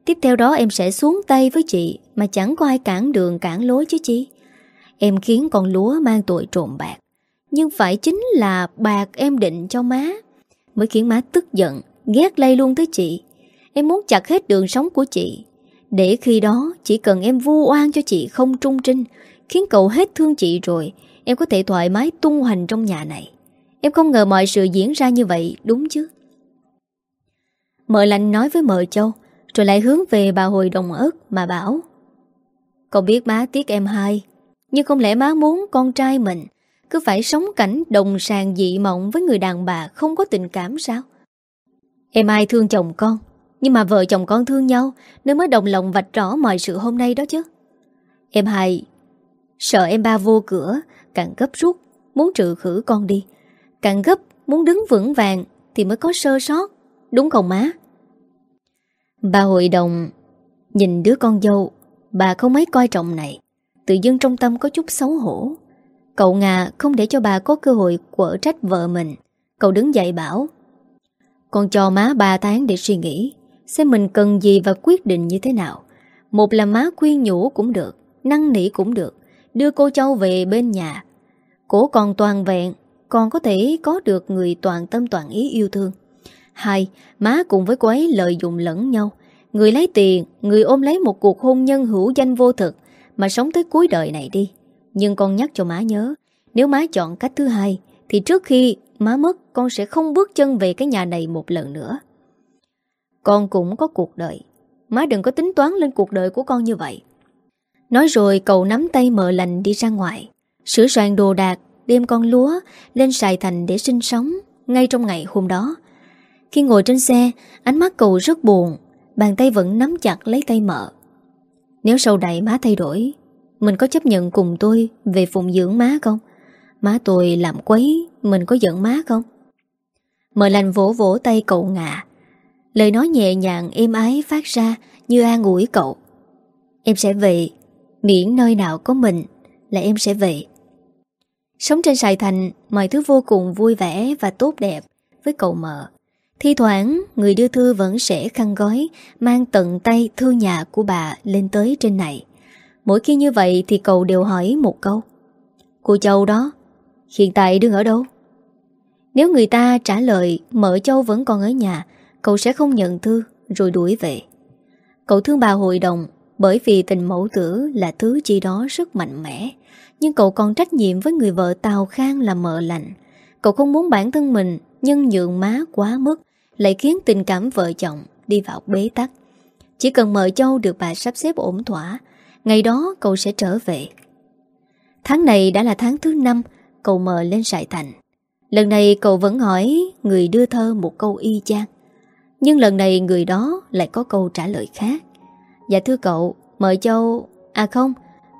[SPEAKER 1] Tiếp theo đó em sẽ xuống tay với chị, mà chẳng có ai cản đường, cản lối chứ chi. Em khiến con lúa mang tội trộm bạc. Nhưng phải chính là bạc em định cho má, Mới khiến má tức giận, Ghét lây luôn tới chị Em muốn chặt hết đường sống của chị Để khi đó, chỉ cần em vu oan cho chị không trung trinh, Khiến cậu hết thương chị rồi, Em có thể thoải mái tung hoành trong nhà này Em không ngờ mọi sự diễn ra như vậy, Đúng chứ Mợ lành nói với mợ châu Rồi lại hướng về bà hồi đồng ớt mà bảo con biết má tiếc em hai Nhưng không lẽ má muốn con trai mình cứ phải sống cảnh đồng sàng dị mộng với người đàn bà không có tình cảm sao? Em ai thương chồng con, nhưng mà vợ chồng con thương nhau nên mới đồng lòng vạch rõ mọi sự hôm nay đó chứ. Em hai sợ em ba vô cửa, càng gấp rút, muốn trừ khử con đi. Càng gấp, muốn đứng vững vàng thì mới có sơ sót, đúng không má? Bà hội đồng nhìn đứa con dâu, bà không mấy coi trọng này. Tự dưng trong tâm có chút xấu hổ. Cậu nga không để cho bà có cơ hội quở trách vợ mình Cậu đứng dậy bảo Con cho má 3 tháng để suy nghĩ Xem mình cần gì và quyết định như thế nào Một là má khuyên nhủ cũng được năng nỉ cũng được Đưa cô cháu về bên nhà Cổ còn toàn vẹn Còn có thể có được người toàn tâm toàn ý yêu thương Hai, má cùng với cô ấy lợi dụng lẫn nhau. Người lấy tiền Người ôm lấy một cuộc hôn nhân hữu danh vô thực Mà sống tới cuối đời này đi. Nhưng con nhắc cho má nhớ Nếu má chọn cách thứ hai Thì trước khi má mất Con sẽ không bước chân về cái nhà này một lần nữa. Con cũng có cuộc đời. Má đừng có tính toán lên cuộc đời của con như vậy. Nói rồi cậu nắm tay mợ lành đi ra ngoài. Sửa soạn đồ đạc Đem con lúa lên Sài Thành để sinh sống Ngay trong ngày hôm đó. Khi ngồi trên xe, Ánh mắt cậu rất buồn, Bàn tay vẫn nắm chặt lấy tay mợ. Nếu sau này má thay đổi, mình có chấp nhận cùng tôi Về phụng dưỡng má không? Má tôi làm quấy, Mình có giận má không? Mời lành vỗ vỗ tay cậu ngạ Lời nói nhẹ nhàng, êm ái phát ra Như an ủi cậu. Em sẽ về, Miễn nơi nào có mình Là em sẽ về. Sống trên Sài Thành, Mọi thứ vô cùng vui vẻ và tốt đẹp Với cậu mợ. Thi thoảng, người đưa thư vẫn sẽ khăn gói, Mang tận tay thư nhà của bà Lên tới trên này. Mỗi khi như vậy thì cậu đều hỏi một câu. Cô Châu đó, Hiện tại đứng ở đâu? Nếu người ta trả lời Mợ Châu vẫn còn ở nhà Cậu sẽ không nhận thư, rồi đuổi về. Cậu thương bà hội đồng, Bởi vì tình mẫu tử là thứ chi đó rất mạnh mẽ. Nhưng cậu còn trách nhiệm với người vợ Tào Khang là mợ lạnh Cậu không muốn bản thân mình Nhân nhượng má quá mức. Lại khiến tình cảm vợ chồng đi vào bế tắc. Chỉ cần mợ Châu được bà sắp xếp ổn thỏa, Ngày đó cậu sẽ trở về. Tháng này đã là tháng thứ năm, Cậu mờ lên Sài Thành. Lần này cậu vẫn hỏi Người đưa thơ một câu y chang, Nhưng lần này người đó lại có câu trả lời khác. Dạ thưa cậu, Mời Châu À không,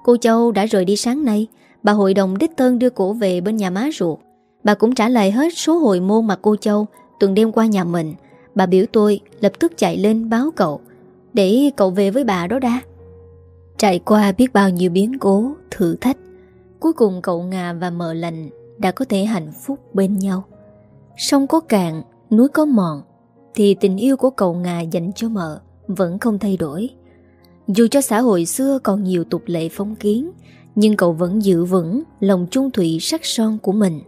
[SPEAKER 1] Cô Châu đã rời đi sáng nay. Bà hội đồng đích thân đưa cổ về bên nhà má ruột. Bà cũng trả lời hết số hồi môn mà cô Châu tuần đêm qua nhà mình. Bà biểu tôi lập tức chạy lên báo cậu để cậu về với bà đó đã. Trải qua biết bao nhiêu biến cố, thử thách, cuối cùng cậu Nga và mợ lành đã có thể hạnh phúc bên nhau. Sông có cạn, núi có mòn, thì tình yêu của cậu Nga dành cho mợ vẫn không thay đổi. Dù cho xã hội xưa còn nhiều tục lệ phong kiến, nhưng cậu vẫn giữ vững lòng trung thủy sắc son của mình.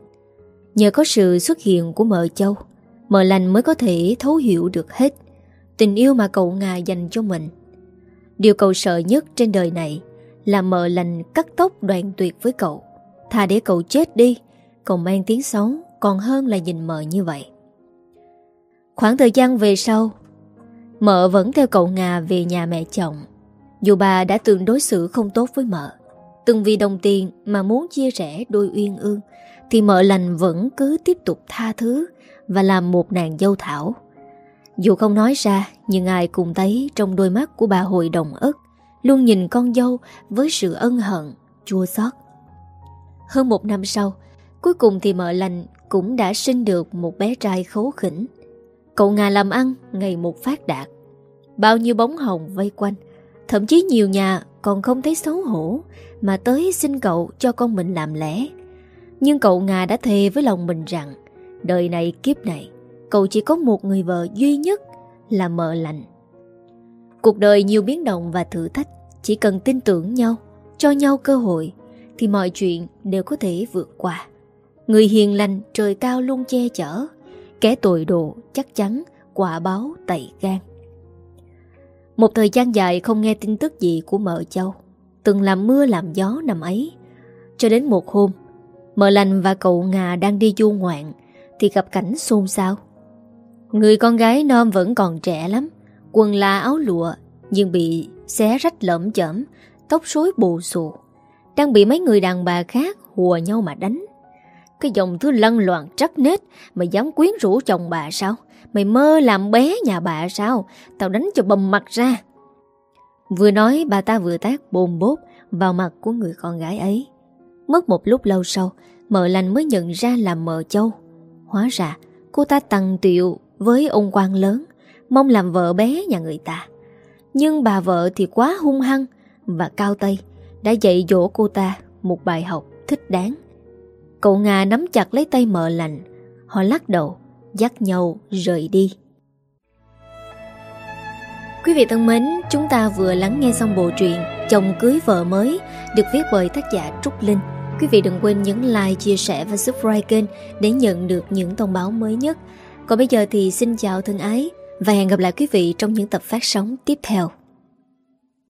[SPEAKER 1] Nhờ có sự xuất hiện của mợ châu, Mờ lành mới có thể thấu hiểu được hết tình yêu mà cậu Nga dành cho mình. Điều cậu sợ nhất trên đời này là mờ lành cắt tóc đoạn tuyệt với cậu. Thà để cậu chết đi, cậu mang tiếng xấu còn hơn là nhìn mờ như vậy. Khoảng thời gian về sau, mợ vẫn theo cậu Nga về nhà mẹ chồng. Dù bà đã từng đối xử không tốt với mợ, từng vì đồng tiền mà muốn chia rẽ đôi uyên ương, thì mợ lành vẫn cứ tiếp tục tha thứ và làm một nàng dâu thảo. Dù không nói ra, nhưng ai cũng thấy trong đôi mắt của bà hội đồng ức, luôn nhìn con dâu với sự ân hận, chua xót. Hơn một năm sau, cuối cùng thì mợ lành cũng đã sinh được một bé trai khấu khỉnh. Cậu Nga làm ăn ngày một phát đạt. Bao nhiêu bóng hồng vây quanh, thậm chí nhiều nhà còn không thấy xấu hổ mà tới xin cậu cho con mình làm lẽ. Nhưng cậu Nga đã thề với lòng mình rằng đời này kiếp này cậu chỉ có một người vợ duy nhất là mợ lạnh. Cuộc đời nhiều biến động và thử thách, chỉ cần tin tưởng nhau, cho nhau cơ hội, thì mọi chuyện đều có thể vượt qua. Người hiền lành trời cao luôn che chở, kẻ tội đồ chắc chắn quả báo tẩy gan. Một thời gian dài không nghe tin tức gì của mợ châu, từng làm mưa làm gió nằm ấy. Cho đến một hôm, mợ lành và cậu Ngà đang đi du ngoạn, thì gặp cảnh xôn xao. Người con gái non vẫn còn trẻ lắm, Quần là áo lụa, Nhưng bị xé rách lởm chởm, Tóc rối bù xù. Đang bị mấy người đàn bà khác hùa nhau mà đánh. Cái dòng thứ lăn loạn trắc nết mà dám quyến rũ chồng bà sao? Mày mơ làm bé nhà bà sao? Tao đánh cho bầm mặt ra. Vừa nói, bà ta vừa tác bồn bốt Vào mặt của người con gái ấy. Mất một lúc lâu sau, Mợ lành mới nhận ra là mợ châu. Hóa ra cô ta tăng tiệu với ông quan lớn, mong làm vợ bé nhà người ta. Nhưng bà vợ thì quá hung hăng và cao tay, đã dạy dỗ cô ta một bài học thích đáng. Cậu Nga nắm chặt lấy tay mợ lành, họ lắc đầu, dắt nhau rời đi. Quý vị thân mến, chúng ta vừa lắng nghe xong bộ truyện Chồng cưới vợ mới được viết bởi tác giả Trúc Linh. Quý vị đừng quên nhấn like, chia sẻ và subscribe kênh để nhận được những thông báo mới nhất. Còn bây giờ thì xin chào thân ái và hẹn gặp lại quý vị trong những tập phát sóng tiếp theo.